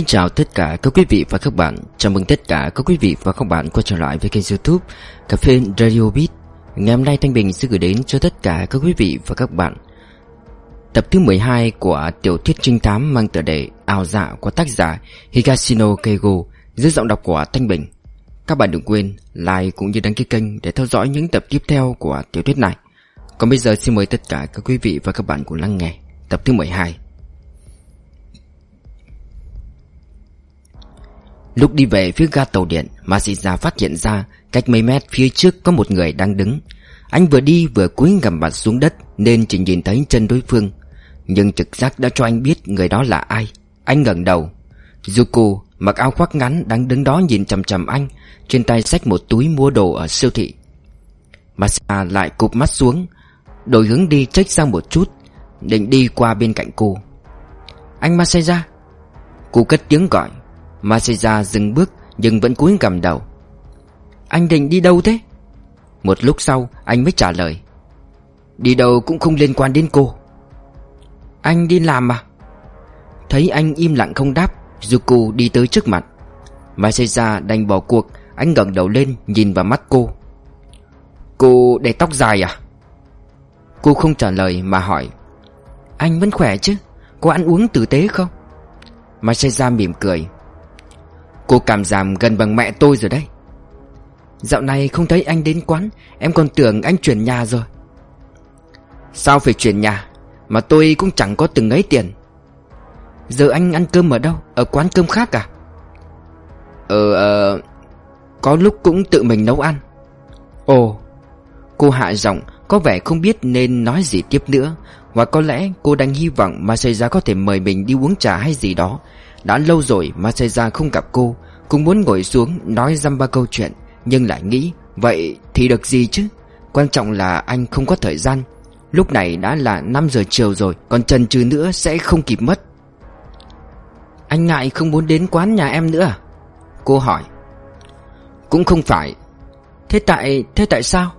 Xin chào tất cả các quý vị và các bạn. Chào mừng tất cả các quý vị và các bạn quay trở lại với kênh youtube Cà phê Radio Beat. Ngày hôm nay Thanh Bình sẽ gửi đến cho tất cả các quý vị và các bạn Tập thứ 12 của tiểu thuyết trinh thám mang tựa đề Ảo dạ của tác giả Higashino Keigo Dưới giọng đọc của Thanh Bình. Các bạn đừng quên like cũng như đăng ký kênh để theo dõi những tập tiếp theo của tiểu thuyết này. Còn bây giờ xin mời tất cả các quý vị và các bạn cùng lắng nghe Tập thứ 12 Lúc đi về phía ga tàu điện Masida phát hiện ra Cách mấy mét phía trước có một người đang đứng. Anh vừa đi vừa cúi gằm mặt xuống đất Nên chỉ nhìn thấy chân đối phương. Nhưng trực giác đã cho anh biết người đó là ai. Anh ngẩng đầu. Zuko mặc áo khoác ngắn đang đứng đó nhìn chằm chằm anh, Trên tay xách một túi mua đồ ở siêu thị. Masida lại cụp mắt xuống, Đổi hướng đi trách sang một chút, Định đi qua bên cạnh cô. Anh Masaya Cô cất tiếng gọi. Masaya dừng bước, nhưng vẫn cúi gằm đầu. Anh định đi đâu thế? Một lúc sau, anh mới trả lời. Đi đâu cũng không liên quan đến cô. Anh đi làm mà Thấy anh im lặng không đáp, Zuko đi tới trước mặt. Masaya đành bỏ cuộc, Anh ngẩng đầu lên nhìn vào mắt cô. Cô để tóc dài à? Cô không trả lời mà hỏi. Anh vẫn khỏe chứ? Có ăn uống tử tế không? Masaya mỉm cười. Cô cảm giảm gần bằng mẹ tôi rồi đấy. Dạo này không thấy anh đến quán, Em còn tưởng anh chuyển nhà rồi. Sao phải chuyển nhà? Mà tôi cũng chẳng có từng ấy tiền. Giờ anh ăn cơm ở đâu? Ở quán cơm khác à? Ờ ờ Có lúc cũng tự mình nấu ăn. Ồ, Cô hạ giọng, Có vẻ không biết nên nói gì tiếp nữa. Và có lẽ cô đang hy vọng Mà xảy ra có thể mời mình đi uống trà hay gì đó đã lâu rồi Masaya không gặp cô, Cũng muốn ngồi xuống nói dăm ba câu chuyện, Nhưng lại nghĩ, Vậy thì được gì chứ? Quan trọng là anh không có thời gian. Lúc này đã là 5 giờ chiều rồi, Còn trần trừ nữa sẽ không kịp mất. Anh ngại không muốn đến quán nhà em nữa à? Cô hỏi. Cũng không phải. Thế tại thế tại sao?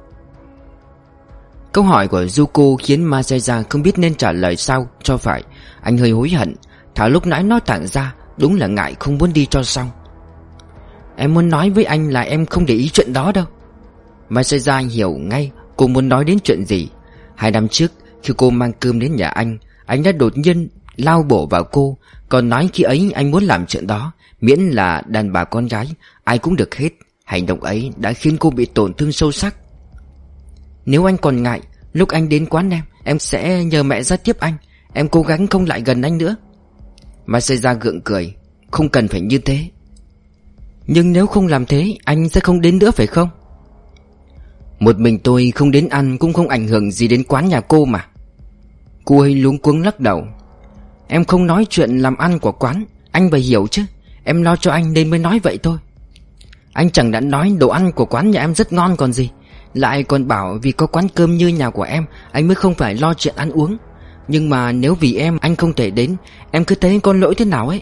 Câu hỏi của Zuko khiến Masaya không biết nên trả lời sao cho phải. Anh hơi hối hận. Thảo lúc nãy nói thẳng ra, Đúng là ngại không muốn đi cho xong. Em muốn nói với anh là em không để ý chuyện đó đâu. Mai sẽ ra anh hiểu ngay Cô muốn nói đến chuyện gì. Hai năm trước, khi cô mang cơm đến nhà anh Anh đã đột nhiên lao bổ vào cô. Còn nói khi ấy anh muốn làm chuyện đó, Miễn là đàn bà con gái, Ai cũng được hết. Hành động ấy đã khiến cô bị tổn thương sâu sắc. Nếu anh còn ngại, Lúc anh đến quán em Em sẽ nhờ mẹ ra tiếp anh. Em cố gắng không lại gần anh nữa. Masaya gượng cười, Không cần phải như thế. Nhưng nếu không làm thế, Anh sẽ không đến nữa phải không? Một mình tôi không đến ăn Cũng không ảnh hưởng gì đến quán nhà cô mà. Cô ấy luống cuống lắc đầu. Em không nói chuyện làm ăn của quán, Anh phải hiểu chứ. Em lo cho anh nên mới nói vậy thôi. Anh chẳng đã nói đồ ăn của quán nhà em rất ngon còn gì. Lại còn bảo vì có quán cơm như nhà của em, Anh mới không phải lo chuyện ăn uống nhưng mà nếu vì em, anh không thể đến, Em cứ thấy con lỗi thế nào ấy?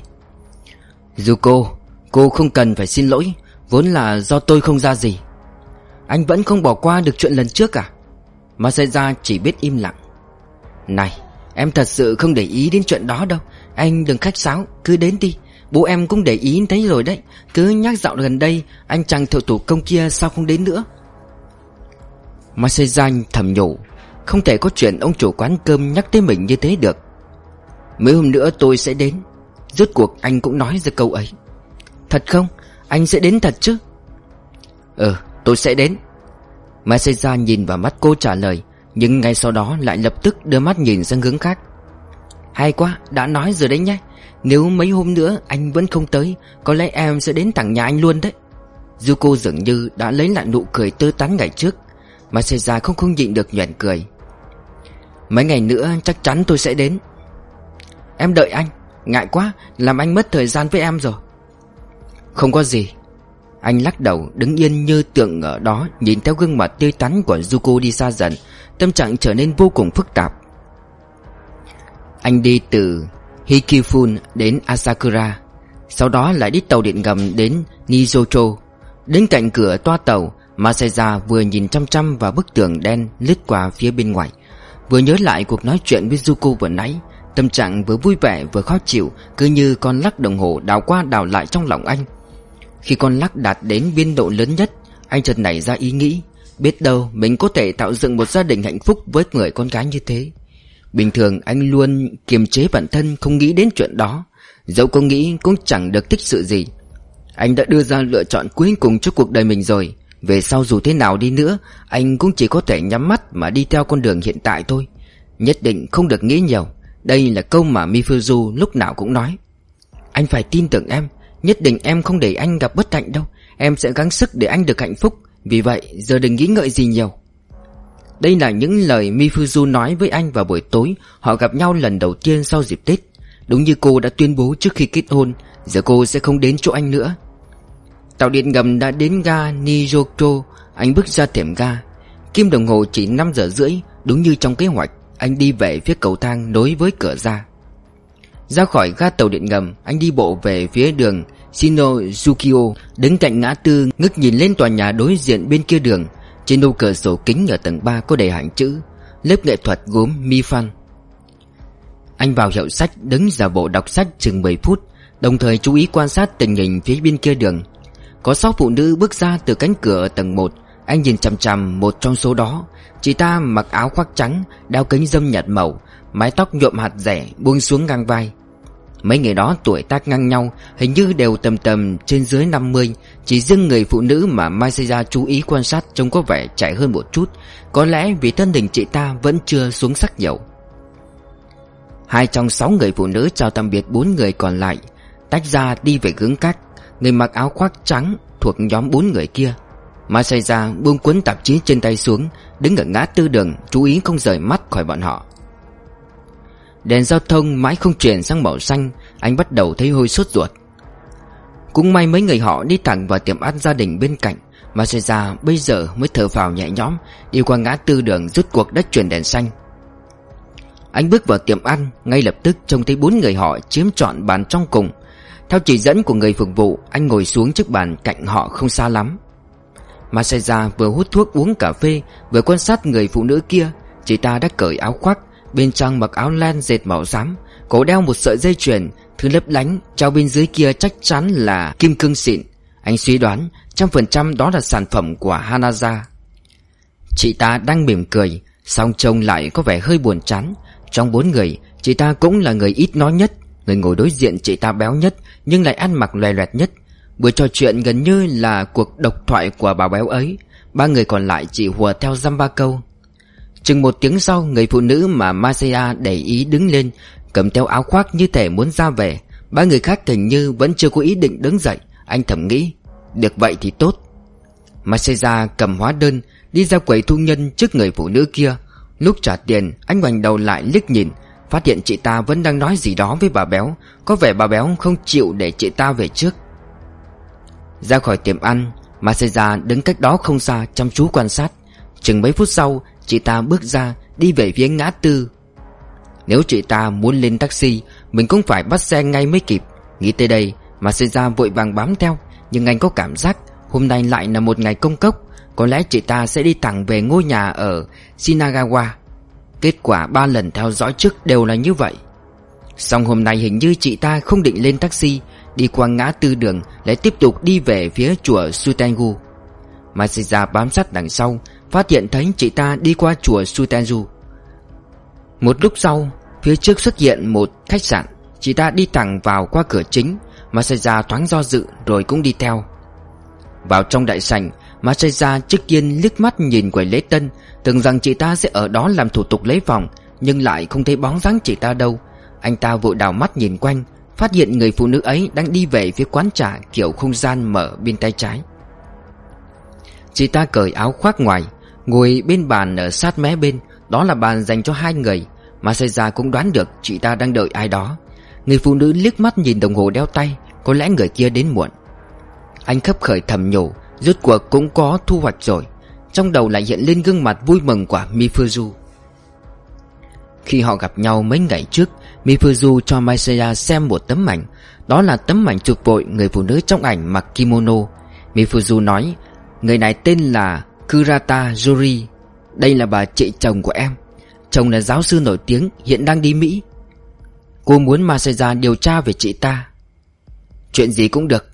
Dù cô Cô không cần phải xin lỗi, Vốn là do tôi không ra gì. Anh vẫn không bỏ qua được chuyện lần trước à? Mà xảy ra chỉ biết im lặng. Này, Em thật sự không để ý đến chuyện đó đâu. Anh đừng khách sáo, Cứ đến đi. Bố em cũng để ý thấy rồi đấy. Cứ nhắc dạo gần đây, Anh chàng thợ thủ công kia sao không đến nữa? Mà ra thầm nhủ không thể có chuyện ông chủ quán cơm nhắc tới mình như thế được. Mấy hôm nữa tôi sẽ đến. Rốt cuộc anh cũng nói ra câu ấy. Thật không? Anh sẽ đến thật chứ? Ừ, tôi sẽ đến. Masaya nhìn vào mắt cô trả lời Nhưng ngay sau đó lại lập tức đưa mắt nhìn sang hướng khác. Hay quá, đã nói rồi đấy nhé. Nếu mấy hôm nữa anh vẫn không tới Có lẽ em sẽ đến thẳng nhà anh luôn đấy. Zuko dường như đã lấy lại nụ cười tươi tắn ngày trước. Masaya không không nhịn được nhoẻn cười. Mấy ngày nữa chắc chắn tôi sẽ đến. Em đợi anh, Ngại quá, Làm anh mất thời gian với em rồi. Không có gì. Anh lắc đầu, đứng yên như tượng ở đó, Nhìn theo gương mặt tươi tắn của Zuko đi xa dần. Tâm trạng trở nên vô cùng phức tạp. Anh đi từ Hikifun đến Asakura, Sau đó lại đi tàu điện ngầm đến Nijocho Đến cạnh cửa toa tàu, Masaya vừa nhìn chăm chăm vào bức tường đen lướt qua phía bên ngoài. Vừa nhớ lại cuộc nói chuyện với Zuko vừa nãy, Tâm trạng vừa vui vẻ vừa khó chịu, Cứ như con lắc đồng hồ đào qua đào lại trong lòng anh. Khi con lắc đạt đến biên độ lớn nhất, Anh chợt nảy ra ý nghĩ, Biết đâu mình có thể tạo dựng một gia đình hạnh phúc với người con gái như thế. Bình thường anh luôn kiềm chế bản thân không nghĩ đến chuyện đó, Dẫu có nghĩ cũng chẳng được thích sự gì. Anh đã đưa ra lựa chọn cuối cùng cho cuộc đời mình rồi về sau dù thế nào đi nữa, Anh cũng chỉ có thể nhắm mắt mà đi theo con đường hiện tại thôi. Nhất định không được nghĩ nhiều. Đây là câu mà Mifuzu lúc nào cũng nói. Anh phải tin tưởng em. Nhất định em không để anh gặp bất hạnh đâu. Em sẽ gắng sức để anh được hạnh phúc. Vì vậy, giờ đừng nghĩ ngợi gì nhiều. Đây là những lời Mifuzu nói với anh vào buổi tối. Họ gặp nhau lần đầu tiên sau dịp Tết. Đúng như cô đã tuyên bố trước khi kết hôn, Giờ cô sẽ không đến chỗ anh nữa. Tàu điện ngầm đã đến ga Nijokro Anh bước ra thềm ga. Kim đồng hồ chỉ 5 giờ rưỡi, Đúng như trong kế hoạch. Anh đi về phía cầu thang nối với cửa ra. Ra khỏi ga tàu điện ngầm, Anh đi bộ về phía đường Shinozukio Đứng cạnh ngã tư, ngước nhìn lên tòa nhà đối diện bên kia đường. Trên ô cửa sổ kính ở tầng 3 có đầy hàng chữ, Lớp nghệ thuật gốm Mifan Anh vào hiệu sách, đứng giả bộ đọc sách chừng 10 phút, Đồng thời chú ý quan sát tình hình phía bên kia đường. Có sáu phụ nữ bước ra từ cánh cửa ở tầng 1 Anh nhìn chằm chằm một trong số đó. Chị ta mặc áo khoác trắng, Đeo kính dâm nhạt màu, Mái tóc nhuộm hạt rẻ, buông xuống ngang vai. Mấy người đó tuổi tác ngang nhau, Hình như đều tầm tầm trên dưới 50 Chỉ riêng người phụ nữ mà Maisaya chú ý quan sát Trông có vẻ trẻ hơn một chút. Có lẽ vì thân hình chị ta vẫn chưa xuống sắc nhiều. Hai trong sáu người phụ nữ chào tạm biệt bốn người còn lại. Tách ra đi về hướng cách Người mặc áo khoác trắng thuộc nhóm bốn người kia. Masaya buông cuốn tạp chí trên tay xuống, Đứng ở ngã tư đường, Chú ý không rời mắt khỏi bọn họ. Đèn giao thông mãi không chuyển sang màu xanh, Anh bắt đầu thấy hơi sốt ruột. Cũng may mấy người họ đi thẳng vào tiệm ăn gia đình bên cạnh Masaya bây giờ mới thở phào nhẹ nhõm, Đi qua ngã tư đường rút cuộc đất chuyển đèn xanh. Anh bước vào tiệm ăn, Ngay lập tức trông thấy bốn người họ chiếm trọn bàn trong cùng. Theo chỉ dẫn của người phục vụ, Anh ngồi xuống trước bàn cạnh họ không xa lắm. Masaya vừa hút thuốc uống cà phê, Vừa quan sát người phụ nữ kia. Chị ta đã cởi áo khoác, Bên trong mặc áo len dệt màu xám, Cổ đeo một sợi dây chuyền, Thứ lấp lánh, Trao bên dưới kia chắc chắn là kim cương xịn. Anh suy đoán, Trăm phần trăm đó là sản phẩm của Hanaza. Chị ta đang mỉm cười, Song trông lại có vẻ hơi buồn chán. Trong bốn người, Chị ta cũng là người ít nói nhất. Người ngồi đối diện chị ta béo nhất, Nhưng lại ăn mặc loè loẹt nhất. Buổi trò chuyện gần như là cuộc độc thoại của bà béo ấy. Ba người còn lại chỉ hùa theo dăm ba câu. Chừng một tiếng sau, Người phụ nữ mà Masaya để ý đứng lên, Cầm theo áo khoác như thể muốn ra về. Ba người khác hình như vẫn chưa có ý định đứng dậy. Anh thầm nghĩ, Được vậy thì tốt. Masaya cầm hóa đơn, Đi ra quầy thu nhân trước người phụ nữ kia. Lúc trả tiền, Anh ngoảnh đầu lại liếc nhìn. Phát hiện chị ta vẫn đang nói gì đó với bà béo. Có vẻ bà béo không chịu để chị ta về trước. Ra khỏi tiệm ăn, Maseja đứng cách đó không xa chăm chú quan sát. Chừng mấy phút sau, Chị ta bước ra, đi về phía ngã tư. Nếu chị ta muốn lên taxi, Mình cũng phải bắt xe ngay mới kịp. Nghĩ tới đây, Maseja vội vàng bám theo. Nhưng anh có cảm giác Hôm nay lại là một ngày công cốc. Có lẽ chị ta sẽ đi thẳng về ngôi nhà ở Shinagawa. Kết quả ba lần theo dõi trước đều là như vậy. Xong hôm nay hình như chị ta không định lên taxi, Đi qua ngã tư đường, Lại tiếp tục đi về phía chùa Sutengu. Masaya bám sát đằng sau, Phát hiện thấy chị ta đi qua chùa Sutengu. Một lúc sau, Phía trước xuất hiện một khách sạn. Chị ta đi thẳng vào qua cửa chính Masaya thoáng do dự rồi cũng đi theo. Vào trong đại sảnh Masaya trước tiên liếc mắt nhìn quầy lễ tân Tưởng rằng chị ta sẽ ở đó làm thủ tục lấy phòng, Nhưng lại không thấy bóng dáng chị ta đâu. Anh ta vội đào mắt nhìn quanh, Phát hiện người phụ nữ ấy đang đi về phía quán trà kiểu không gian mở bên tay trái. Chị ta cởi áo khoác ngoài, Ngồi bên bàn ở sát mé bên, Đó là bàn dành cho hai người, Mà xảy ra cũng đoán được chị ta đang đợi ai đó. Người phụ nữ liếc mắt nhìn đồng hồ đeo tay, Có lẽ người kia đến muộn. Anh khấp khởi thầm nhủ, Rốt cuộc cũng có thu hoạch rồi. Trong đầu lại hiện lên gương mặt vui mừng của Mifuzu. Khi họ gặp nhau mấy ngày trước Mifuzu cho Maisaya xem một tấm ảnh. Đó là tấm ảnh chụp vội người phụ nữ trong ảnh mặc kimono. Mifuzu nói Người này tên là Kurata Yuri Đây là bà chị chồng của em. Chồng là giáo sư nổi tiếng Hiện đang đi Mỹ. Cô muốn Masaya điều tra về chị ta. Chuyện gì cũng được.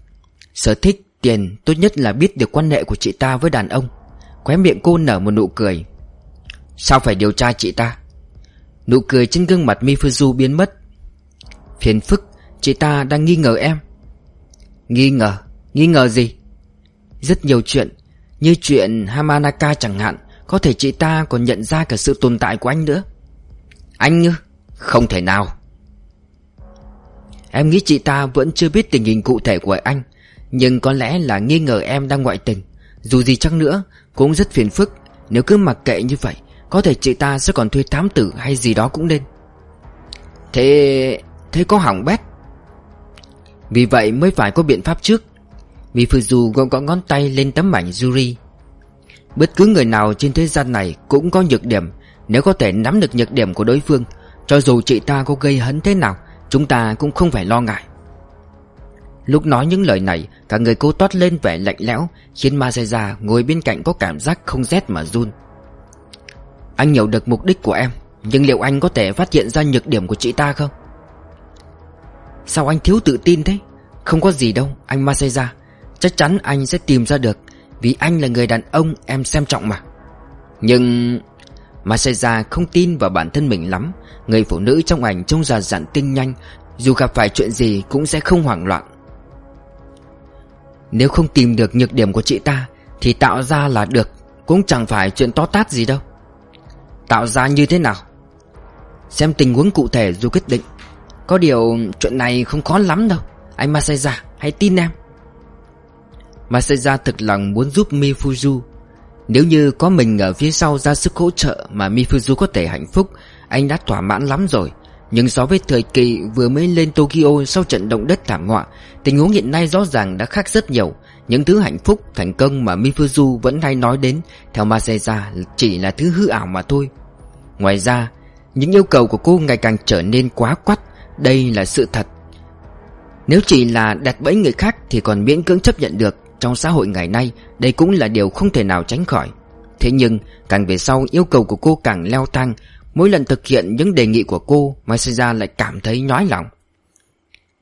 Sở thích, tiền Tốt nhất là biết được quan hệ của chị ta với đàn ông. Khóe miệng cô nở một nụ cười. Sao phải điều tra chị ta? Nụ cười trên gương mặt Mifuzu biến mất. Phiền phức, Chị ta đang nghi ngờ em. Nghi ngờ? Nghi ngờ gì? Rất nhiều chuyện, Như chuyện Hamanaka chẳng hạn, Có thể chị ta còn nhận ra cả sự tồn tại của anh nữa. Anh ư? Không thể nào. Em nghĩ chị ta vẫn chưa biết tình hình cụ thể của anh, Nhưng có lẽ là nghi ngờ em đang ngoại tình. Dù gì chăng nữa cũng rất phiền phức. Nếu cứ mặc kệ như vậy, Có thể chị ta sẽ còn thuê thám tử hay gì đó cũng nên. Thế... Thế có hỏng bét. Vì vậy mới phải có biện pháp trước. Vì Fuzu gõ gõ ngón tay lên tấm ảnh Yuri. Bất cứ người nào trên thế gian này cũng có nhược điểm. Nếu có thể nắm được nhược điểm của đối phương, Cho dù chị ta có gây hấn thế nào, Chúng ta cũng không phải lo ngại. Lúc nói những lời này, Cả người cô toát lên vẻ lạnh lẽo, Khiến Masaya ngồi bên cạnh có cảm giác không rét mà run. Anh hiểu được mục đích của em, Nhưng liệu anh có thể phát hiện ra nhược điểm của chị ta không? Sao anh thiếu tự tin thế? Không có gì đâu, anh Masaya Chắc chắn anh sẽ tìm ra được, Vì anh là người đàn ông em xem trọng mà. Nhưng Masaya không tin vào bản thân mình lắm. Người phụ nữ trong ảnh trông già dặn tinh nhanh, Dù gặp phải chuyện gì cũng sẽ không hoảng loạn. Nếu không tìm được nhược điểm của chị ta, Thì tạo ra là được, Cũng chẳng phải chuyện to tát gì đâu. Tạo ra như thế nào? Xem tình huống cụ thể rồi quyết định. Có điều chuyện này không khó lắm đâu. Anh Masaya hãy tin em. Masaya thực lòng muốn giúp Mifuzu. Nếu như có mình ở phía sau ra sức hỗ trợ Mà Mifuzu có thể hạnh phúc, anh đã thỏa mãn lắm rồi. Nhưng so với thời kỳ vừa mới lên Tokyo sau trận động đất thảm họa Tình huống hiện nay rõ ràng đã khác rất nhiều. Những thứ hạnh phúc, thành công mà Mifuzu vẫn hay nói đến Theo Masaya chỉ là thứ hư ảo mà thôi. Ngoài ra Những yêu cầu của cô ngày càng trở nên quá quắt. Đây là sự thật. Nếu chỉ là đặt bẫy người khác Thì còn miễn cưỡng chấp nhận được. Trong xã hội ngày nay Đây cũng là điều không thể nào tránh khỏi. Thế nhưng càng về sau yêu cầu của cô càng leo thang. Mỗi lần thực hiện những đề nghị của cô Masaya lại cảm thấy nhói lòng.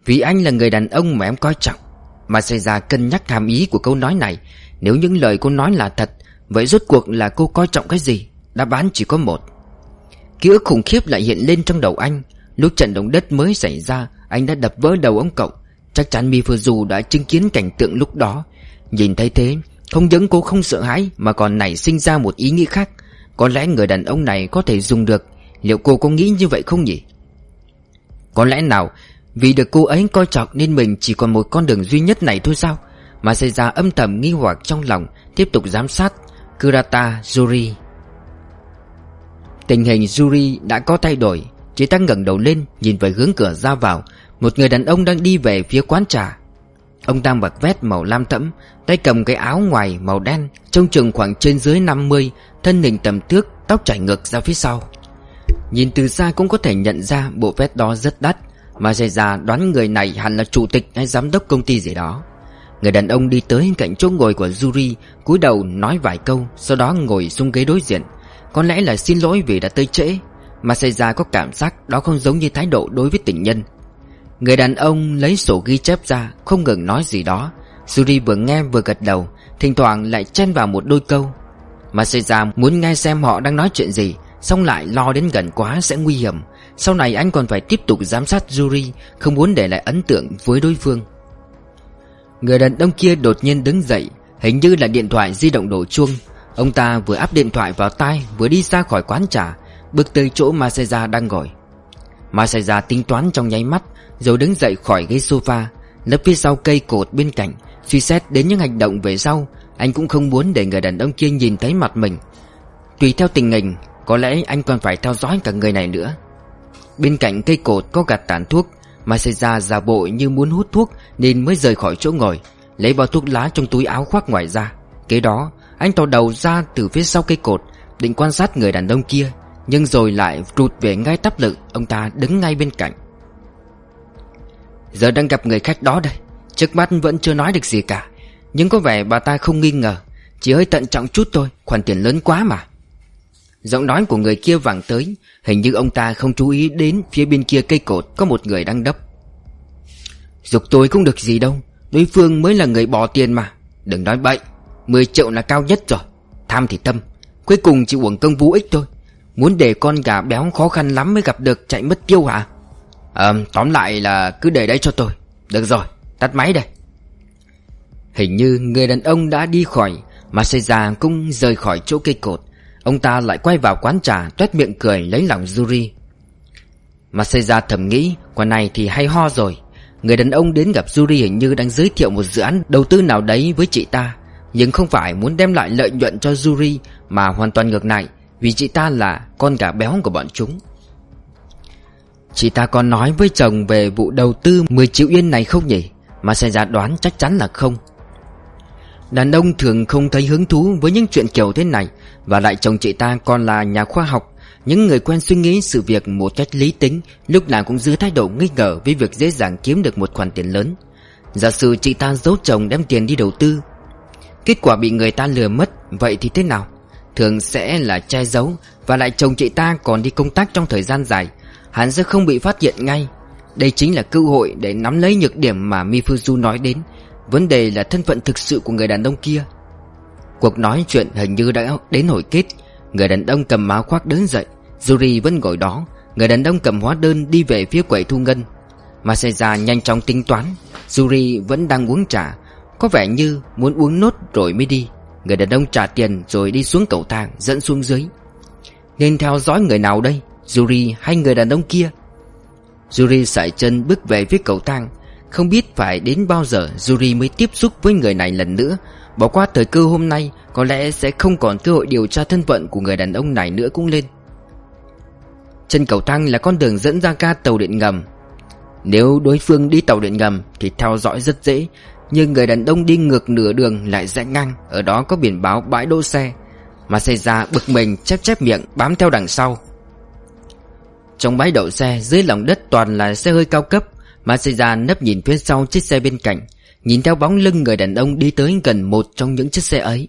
Vì anh là người đàn ông mà em coi trọng Masaya cân nhắc hàm ý của câu nói này. Nếu những lời cô nói là thật, Vậy rốt cuộc là cô coi trọng cái gì? Đáp án chỉ có một. Ký ức khủng khiếp lại hiện lên trong đầu anh. Lúc trận động đất mới xảy ra, Anh đã đập vỡ đầu ông cậu. Chắc chắn Mifuzu đã chứng kiến cảnh tượng lúc đó. Nhìn thấy thế, Không những cô không sợ hãi, Mà còn nảy sinh ra một ý nghĩ khác có lẽ người đàn ông này có thể dùng được. Liệu cô có nghĩ như vậy không nhỉ? Có lẽ nào, Vì được cô ấy coi trọng nên mình chỉ còn một con đường duy nhất này thôi sao? Mà xảy ra âm thầm nghi hoặc trong lòng, Tiếp tục giám sát. Kurata Yuri Tình hình Yuri đã có thay đổi. Chị ta ngẩng đầu lên, Nhìn về hướng cửa ra vào. Một người đàn ông đang đi về phía quán trà. Ông đang mặc vest màu lam thẫm, Tay cầm cái áo ngoài màu đen, Trông chừng khoảng trên dưới 50 Thân hình tầm thước, Tóc chảy ngược ra phía sau. Nhìn từ xa cũng có thể nhận ra bộ vest đó rất đắt, Mà dày già đoán người này hẳn là chủ tịch hay giám đốc công ty gì đó. Người đàn ông đi tới cạnh chỗ ngồi của Yuri cúi đầu nói vài câu, Sau đó ngồi xuống ghế đối diện. Có lẽ là xin lỗi vì đã tới trễ, Mà xảy ra có cảm giác đó không giống như thái độ đối với tình nhân. Người đàn ông lấy sổ ghi chép ra, Không ngừng nói gì đó. Yuri vừa nghe vừa gật đầu, Thỉnh thoảng lại chen vào một đôi câu. Masaya muốn nghe xem họ đang nói chuyện gì, Xong lại lo đến gần quá sẽ nguy hiểm. Sau này anh còn phải tiếp tục giám sát Yuri Không muốn để lại ấn tượng với đối phương. Người đàn ông kia đột nhiên đứng dậy, Hình như là điện thoại di động đổ chuông. Ông ta vừa áp điện thoại vào tai, Vừa đi ra khỏi quán trà, Bước tới chỗ Masaya đang ngồi Masaya tính toán trong nháy mắt, Rồi đứng dậy khỏi ghế sofa, Nấp phía sau cây cột bên cạnh, Suy xét đến những hành động về sau. Anh cũng không muốn để người đàn ông kia nhìn thấy mặt mình. Tùy theo tình hình, Có lẽ anh còn phải theo dõi cả người này nữa. Bên cạnh cây cột có gạt tàn thuốc Masaya giả bộ như muốn hút thuốc Nên mới rời khỏi chỗ ngồi, Lấy bao thuốc lá trong túi áo khoác ngoài ra. Kế đó, anh tò đầu ra từ phía sau cây cột, Định quan sát người đàn ông kia. Nhưng rồi lại rụt về ngay tắp lực Ông ta đứng ngay bên cạnh. Giờ đang gặp người khách đó đây, Trước mắt vẫn chưa nói được gì cả. Nhưng có vẻ bà ta không nghi ngờ, Chỉ hơi tận trọng chút thôi, Khoản tiền lớn quá mà. Giọng nói của người kia vẳng tới, Hình như ông ta không chú ý đến Phía bên kia cây cột có một người đang đấp. Dục tôi cũng được gì đâu, Đối phương mới là người bỏ tiền mà. Đừng nói bậy 10 triệu là cao nhất rồi, Tham thì tâm, Cuối cùng chỉ uổng công vô ích thôi. Muốn để con gà béo khó khăn lắm mới gặp được chạy mất tiêu hả? À, tóm lại là cứ để đấy cho tôi. Được rồi tắt máy đây. Hình như người đàn ông đã đi khỏi Mà xây ra cũng rời khỏi chỗ cây cột. Ông ta lại quay vào quán trà Tuét miệng cười lấy lòng Yuri. Mà xây ra thầm nghĩ Quả này thì hay ho rồi. Người đàn ông đến gặp Yuri hình như đang giới thiệu một dự án đầu tư nào đấy với chị ta. Nhưng không phải muốn đem lại lợi nhuận cho Yuri Mà hoàn toàn ngược lại. Vì chị ta là con gà béo của bọn chúng. Chị ta còn nói với chồng về vụ đầu tư 10 triệu yên này không nhỉ? Mà xảy ra đoán chắc chắn là không. Đàn ông thường không thấy hứng thú với những chuyện kiểu thế này, Và lại chồng chị ta còn là nhà khoa học. Những người quen suy nghĩ sự việc một cách lý tính, Lúc nào cũng giữ thái độ nghi ngờ với việc dễ dàng kiếm được một khoản tiền lớn. Giả sử chị ta giấu chồng đem tiền đi đầu tư, Kết quả bị người ta lừa mất, Vậy thì thế nào? Thường sẽ là che giấu Và lại chồng chị ta còn đi công tác trong thời gian dài. Hắn sẽ không bị phát hiện ngay. Đây chính là cơ hội để nắm lấy nhược điểm mà Mifuzu nói đến. Vấn đề là thân phận thực sự của người đàn ông kia. Cuộc nói chuyện hình như đã đến hồi kết. Người đàn ông cầm áo khoác đứng dậy. Yuri vẫn ngồi đó. Người đàn ông cầm hóa đơn đi về phía quầy thu ngân. Masaya nhanh chóng tính toán. Yuri vẫn đang uống trà. Có vẻ như muốn uống nốt rồi mới đi. Người đàn ông trả tiền rồi đi xuống cầu thang, Dẫn xuống dưới. Nên theo dõi người nào đây? Yuri hay người đàn ông kia? Yuri sải chân bước về phía cầu thang. Không biết phải đến bao giờ Yuri mới tiếp xúc với người này lần nữa. Bỏ qua thời cơ hôm nay, Có lẽ sẽ không còn cơ hội điều tra thân phận của người đàn ông này nữa cũng lên. Chân cầu thang là con đường dẫn ra ga tàu điện ngầm. Nếu đối phương đi tàu điện ngầm Thì theo dõi rất dễ. Nhưng người đàn ông đi ngược nửa đường lại rẽ ngang, Ở đó có biển báo bãi đỗ xe. Mà xảy ra bực mình chép chép miệng bám theo đằng sau. Trong bãi đậu xe, dưới lòng đất toàn là xe hơi cao cấp Masaya nấp nhìn phía sau chiếc xe bên cạnh, Nhìn theo bóng lưng người đàn ông đi tới gần một trong những chiếc xe ấy.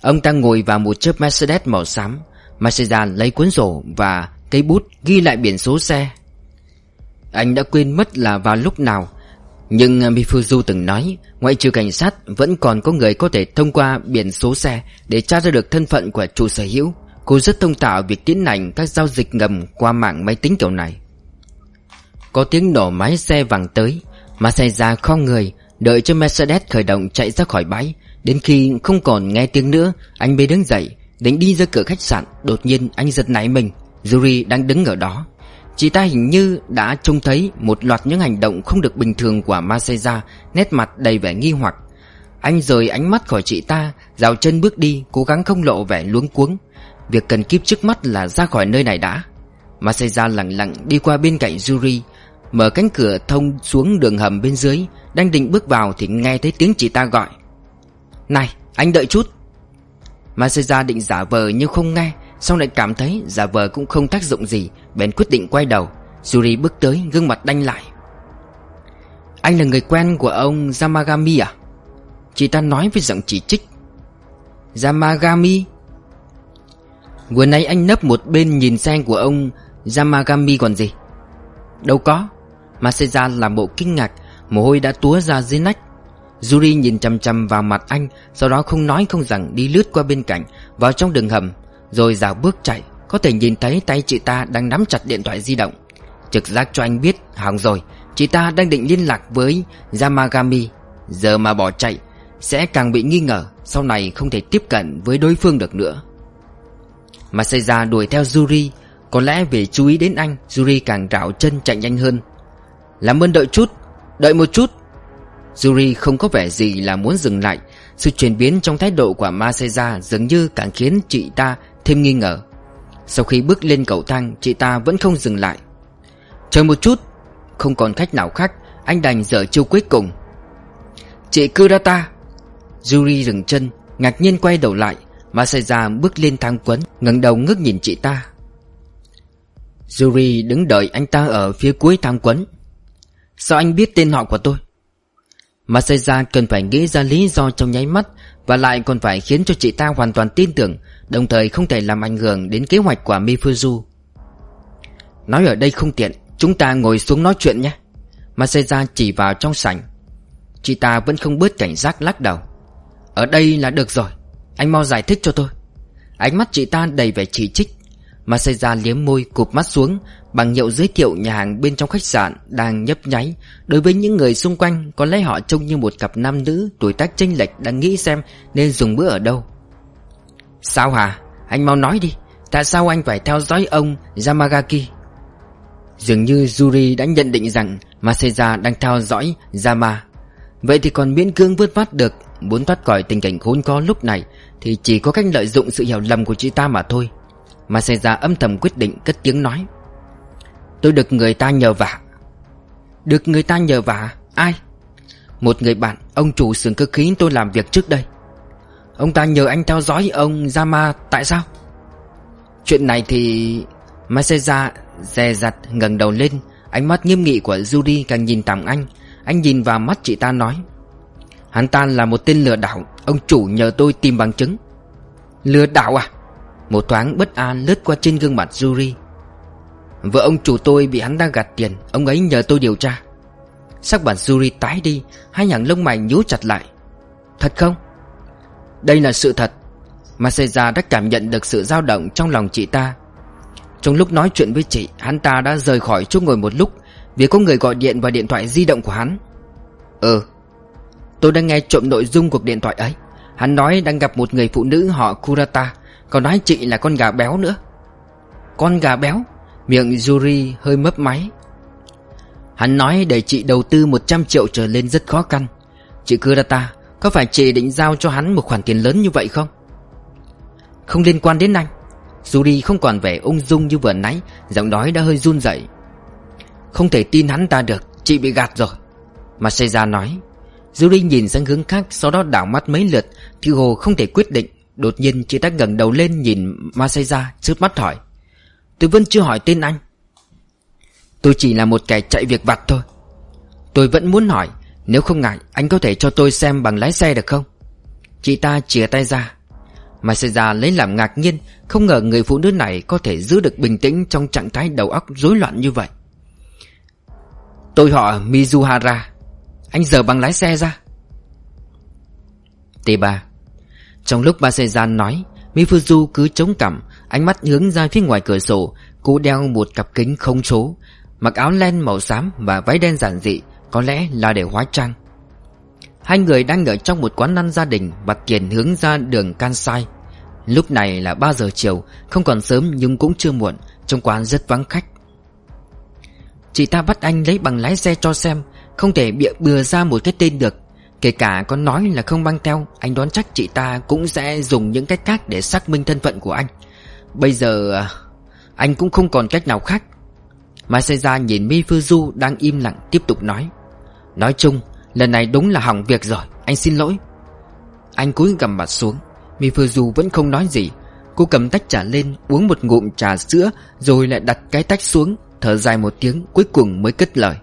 Ông ta ngồi vào một chiếc Mercedes màu xám Masaya lấy cuốn sổ và cây bút ghi lại biển số xe. Anh đã quên mất là vào lúc nào. Nhưng à, Mifuzu từng nói, Ngoại trừ cảnh sát, Vẫn còn có người có thể thông qua biển số xe Để tra ra được thân phận của chủ sở hữu. Cô rất thông tạo việc tiến hành các giao dịch ngầm qua mạng máy tính kiểu này. Có tiếng nổ máy xe vàng tới, Mà xe ra kho người, Đợi cho Mercedes khởi động chạy ra khỏi bãi. Đến khi không còn nghe tiếng nữa, Anh mới đứng dậy, Định đi ra cửa khách sạn. Đột nhiên, anh giật nảy mình, Yuri đang đứng ở đó. Chị ta hình như đã trông thấy Một loạt những hành động không được bình thường của Masaya, Nét mặt đầy vẻ nghi hoặc. Anh rời ánh mắt khỏi chị ta, Rào chân bước đi, Cố gắng không lộ vẻ luống cuống. Việc cần kíp trước mắt là ra khỏi nơi này đã. Masaya lặng lặng đi qua bên cạnh Yuri, Mở cánh cửa thông xuống đường hầm bên dưới, Đang định bước vào thì nghe thấy tiếng chị ta gọi. Này, anh đợi chút. Masaya định giả vờ nhưng không nghe. Sau lại cảm thấy giả vờ cũng không tác dụng gì, Bèn quyết định quay đầu. Yuri bước tới, gương mặt đanh lại. Anh là người quen của ông Yamagami à? Chị ta nói với giọng chỉ trích. Yamagami? Vừa nãy anh nấp một bên nhìn xe của ông Yamagami còn gì? Đâu có. Masaya làm bộ kinh ngạc, Mồ hôi đã túa ra dưới nách. Yuri nhìn chằm chằm vào mặt anh, Sau đó không nói không rằng đi lướt qua bên cạnh, Vào trong đường hầm. Rồi dạo bước chạy, Có thể nhìn thấy tay chị ta đang nắm chặt điện thoại di động. Trực giác cho anh biết Hỏng rồi, Chị ta đang định liên lạc với Yamagami. Giờ mà bỏ chạy, Sẽ càng bị nghi ngờ, Sau này không thể tiếp cận với đối phương được nữa. Masaya đuổi theo Yuri, Có lẽ vì chú ý đến anh, Yuri càng rảo chân chạy nhanh hơn. Làm ơn đợi chút, Đợi một chút. Yuri không có vẻ gì là muốn dừng lại. Sự chuyển biến trong thái độ của Masaya Dường như càng khiến chị ta thêm nghi ngờ. Sau khi bước lên cầu thang, Chị ta vẫn không dừng lại. Chờ một chút, Không còn khách nào khác, Anh đành dở chiêu cuối cùng. Chị Kurata Yuri dừng chân, Ngạc nhiên quay đầu lại Masaya bước lên thang quấn, ngẩng đầu ngước nhìn chị ta. Yuri đứng đợi anh ta ở phía cuối thang quấn. Sao anh biết tên họ của tôi? Masaya cần phải nghĩ ra lý do trong nháy mắt và lại còn phải khiến cho chị ta hoàn toàn tin tưởng, Đồng thời không thể làm ảnh hưởng đến kế hoạch của Mifuzu. Nói ở đây không tiện, Chúng ta ngồi xuống nói chuyện nhé. Masaya chỉ vào trong sảnh. Chị ta vẫn không bớt cảnh giác lắc đầu. Ở đây là được rồi, Anh mau giải thích cho tôi. Ánh mắt chị ta đầy vẻ chỉ trích. Masaya liếm môi, cụp mắt xuống Bằng hiệu giới thiệu nhà hàng bên trong khách sạn Đang nhấp nháy. Đối với những người xung quanh, Có lẽ họ trông như một cặp nam nữ Tuổi tác chênh lệch đang nghĩ xem Nên dùng bữa ở đâu. Sao hả? Anh mau nói đi. Tại sao anh phải theo dõi ông Yamagaki? Dường như Yuri đã nhận định rằng Masaya đang theo dõi Yama. Vậy thì còn miễn cương vớt vát được, Muốn thoát khỏi tình cảnh khốn khó lúc này, Thì chỉ có cách lợi dụng sự hiểu lầm của chị ta mà thôi. Masaya âm thầm quyết định cất tiếng nói. Tôi được người ta nhờ vả. Được người ta nhờ vả? Ai? Một người bạn, Ông chủ xưởng cơ khí tôi làm việc trước đây. Ông ta nhờ anh theo dõi ông Yama, Tại sao? Chuyện này thì Maseja dè dặt ngẩng đầu lên, Ánh mắt nghiêm nghị của Yuri càng nhìn thẳng anh. Anh nhìn vào mắt chị ta nói, Hắn ta là một tên lừa đảo, Ông chủ nhờ tôi tìm bằng chứng. Lừa đảo à? Một thoáng bất an lướt qua trên gương mặt Yuri Vợ ông chủ tôi bị hắn ta gạt tiền, Ông ấy nhờ tôi điều tra. Sắc bản Yuri tái đi, Hai hàng lông mày nhíu chặt lại. Thật không? Đây là sự thật. Masaya đã cảm nhận được sự dao động trong lòng chị ta. Trong lúc nói chuyện với chị, Hắn ta đã rời khỏi chỗ ngồi một lúc, Vì có người gọi điện vào điện thoại di động của hắn. Ừ. Tôi đã nghe trộm nội dung cuộc điện thoại ấy. Hắn nói đang gặp một người phụ nữ họ Kurata, Còn nói chị là con gà béo nữa. Con gà béo? Miệng Yuri hơi mấp máy. Hắn nói để chị đầu tư 100 triệu trở lên rất khó khăn. Chị Kurata, Có phải chị định giao cho hắn một khoản tiền lớn như vậy không? Không liên quan đến anh. Yuri không còn vẻ ung dung như vừa nãy, Giọng nói đã hơi run rẩy. Không thể tin hắn ta được, Chị bị gạt rồi. Masaya nói. Yuri nhìn sang hướng khác, Sau đó đảo mắt mấy lượt Thì hồ không thể quyết định. Đột nhiên, chị ta ngẩng đầu lên nhìn Masaya trước mắt hỏi. Tôi vẫn chưa hỏi tên anh. Tôi chỉ là một kẻ chạy việc vặt thôi. Tôi vẫn muốn hỏi, Nếu không ngại, anh có thể cho tôi xem bằng lái xe được không? Chị ta chìa tay ra. Masaya lấy làm ngạc nhiên, Không ngờ người phụ nữ này có thể giữ được bình tĩnh Trong trạng thái đầu óc rối loạn như vậy. Tôi họ Mizuhara, Anh giờ bằng lái xe ra? T3 Trong lúc Masaya nói, Mifuzu cứ chống cằm Ánh mắt hướng ra phía ngoài cửa sổ Cô đeo một cặp kính không số, Mặc áo len màu xám và váy đen giản dị, Có lẽ là để hóa trang. Hai người đang ở trong một quán ăn gia đình và tiền hướng ra đường Kansai Lúc này là 3 giờ chiều, Không còn sớm nhưng cũng chưa muộn, Trong quán rất vắng khách. Chị ta bắt anh lấy bằng lái xe cho xem, Không thể bịa bừa ra một cái tên được. Kể cả có nói là không mang theo, Anh đoán chắc chị ta cũng sẽ dùng những cách khác Để xác minh thân phận của anh. Bây giờ à, Anh cũng không còn cách nào khác. Masaya nhìn mi furu đang im lặng tiếp tục nói. Nói chung, Lần này đúng là hỏng việc rồi, Anh xin lỗi. Anh cúi gằm mặt xuống, mi furu vẫn không nói gì. Cô cầm tách trà lên, uống một ngụm trà sữa, Rồi lại đặt cái tách xuống, Thở dài một tiếng, cuối cùng mới cất lời.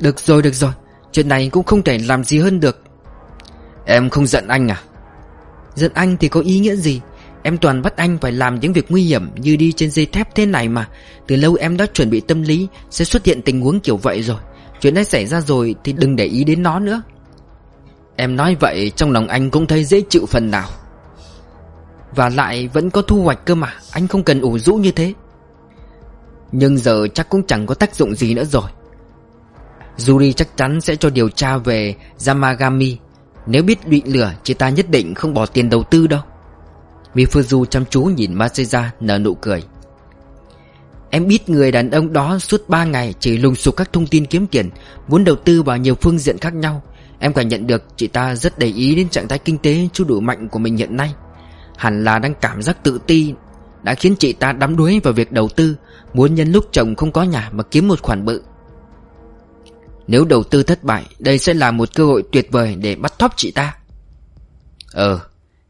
Được rồi được rồi, Chuyện này cũng không thể làm gì hơn được. Em không giận anh à? Giận anh thì có ý nghĩa gì? Em toàn bắt anh phải làm những việc nguy hiểm Như đi trên dây thép thế này mà. Từ lâu em đã chuẩn bị tâm lý, Sẽ xuất hiện tình huống kiểu vậy rồi. Chuyện đã xảy ra rồi thì đừng để ý đến nó nữa. Em nói vậy trong lòng anh cũng thấy dễ chịu phần nào. Và lại vẫn có thu hoạch cơ mà, Anh không cần ủ rũ như thế. Nhưng giờ chắc cũng chẳng có tác dụng gì nữa rồi. Yuri chắc chắn sẽ cho điều tra về Yamagami. Nếu biết bị lừa, Chị ta nhất định không bỏ tiền đầu tư đâu. Mifuzu chăm chú nhìn Masaya nở nụ cười. Em biết người đàn ông đó suốt 3 ngày chỉ lùng sục các thông tin kiếm tiền, Muốn đầu tư vào nhiều phương diện khác nhau. Em cảm nhận được chị ta rất để ý đến trạng thái kinh tế, chú đủ mạnh của mình hiện nay. Hẳn là đang cảm giác tự ti Đã khiến chị ta đắm đuối vào việc đầu tư, Muốn nhân lúc chồng không có nhà mà kiếm một khoản bự. Nếu đầu tư thất bại, Đây sẽ là một cơ hội tuyệt vời để bắt thóp chị ta. Ờ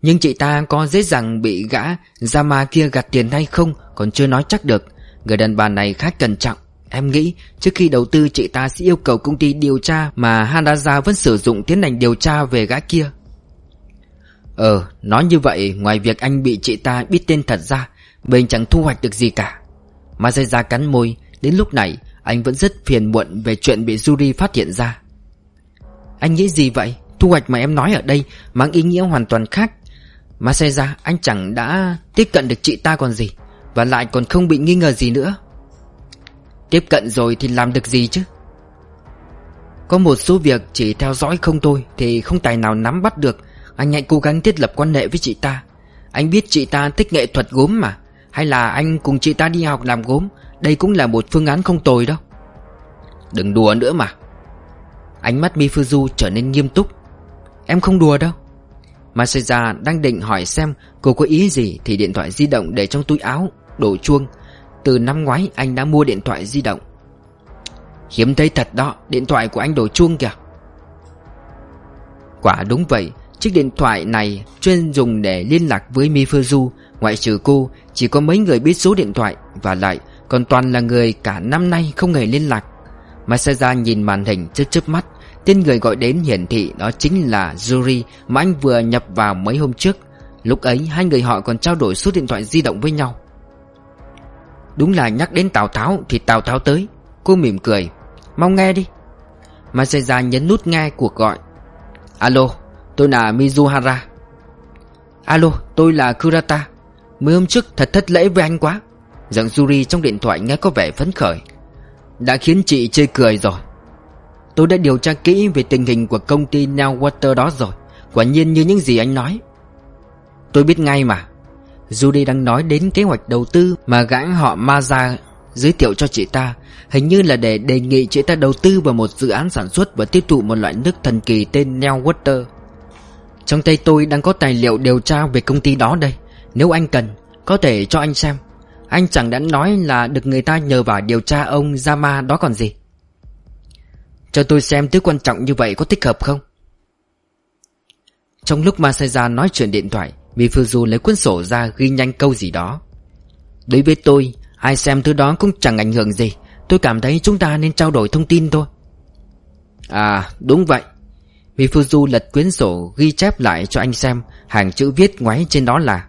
nhưng chị ta có dễ dàng bị gã Zama kia gạt tiền hay không Còn chưa nói chắc được. Người đàn bà này khá cẩn trọng. Em nghĩ trước khi đầu tư chị ta sẽ yêu cầu công ty điều tra Mà Hanaza vẫn sử dụng tiến hành điều tra về gã kia. Ờ, nói như vậy ngoài việc anh bị chị ta biết tên thật ra Mình chẳng thu hoạch được gì cả. Masaya cắn môi Đến lúc này anh vẫn rất phiền muộn về chuyện bị Yuri phát hiện ra. Anh nghĩ gì vậy? Thu hoạch mà em nói ở đây mang ý nghĩa hoàn toàn khác. Masaya anh chẳng đã tiếp cận được chị ta còn gì, Và lại còn không bị nghi ngờ gì nữa. Tiếp cận rồi thì làm được gì chứ? Có một số việc chỉ theo dõi không thôi Thì không tài nào nắm bắt được. Anh hãy cố gắng thiết lập quan hệ với chị ta. Anh biết chị ta thích nghệ thuật gốm mà, Hay là anh cùng chị ta đi học làm gốm. Đây cũng là một phương án không tồi đâu Đừng đùa nữa mà. Ánh mắt Mifuzu trở nên nghiêm túc. Em không đùa đâu. Masaya đang định hỏi xem cô có ý gì Thì điện thoại di động để trong túi áo Đổ chuông. Từ năm ngoái anh đã mua điện thoại di động. Hiếm thấy thật đó, Điện thoại của anh đổ chuông kìa. Quả đúng vậy, Chiếc điện thoại này chuyên dùng để liên lạc với Mifuzu. Ngoại trừ cô, Chỉ có mấy người biết số điện thoại Và lại còn toàn là người cả năm nay không hề liên lạc. Masaya nhìn màn hình chớp chớp mắt Tên người gọi đến hiển thị đó chính là Yuri mà anh vừa nhập vào mấy hôm trước. Lúc ấy, hai người họ còn trao đổi số điện thoại di động với nhau. Đúng là nhắc đến Tào Tháo thì Tào Tháo tới. Cô mỉm cười, mau nghe đi. Masaya nhấn nút nghe cuộc gọi. Alo, tôi là Mizuhara. Alo, tôi là Kurata. Mấy hôm trước thật thất lễ với anh quá. Giọng Yuri trong điện thoại nghe có vẻ phấn khởi. Đã khiến chị chê cười rồi. Tôi đã điều tra kỹ về tình hình của công ty Nellwater đó rồi. Quả nhiên như những gì anh nói. Tôi biết ngay mà. Judy đang nói đến kế hoạch đầu tư mà gã họ Maza giới thiệu cho chị ta. Hình như là để đề nghị chị ta đầu tư vào một dự án sản xuất và tiêu thụ một loại nước thần kỳ tên Nellwater Trong tay tôi đang có tài liệu điều tra về công ty đó đây. Nếu anh cần, có thể cho anh xem. Anh chẳng đã nói là được người ta nhờ vào điều tra ông Yama đó còn gì cho tôi xem thứ quan trọng như vậy có thích hợp không? Trong lúc Masaya nói chuyện điện thoại, Mifuzu lấy cuốn sổ ra ghi nhanh câu gì đó. Đối với tôi, Ai xem thứ đó cũng chẳng ảnh hưởng gì. Tôi cảm thấy chúng ta nên trao đổi thông tin thôi. À đúng vậy. Mifuzu lật quyển sổ ghi chép lại cho anh xem Hàng chữ viết ngoáy trên đó là,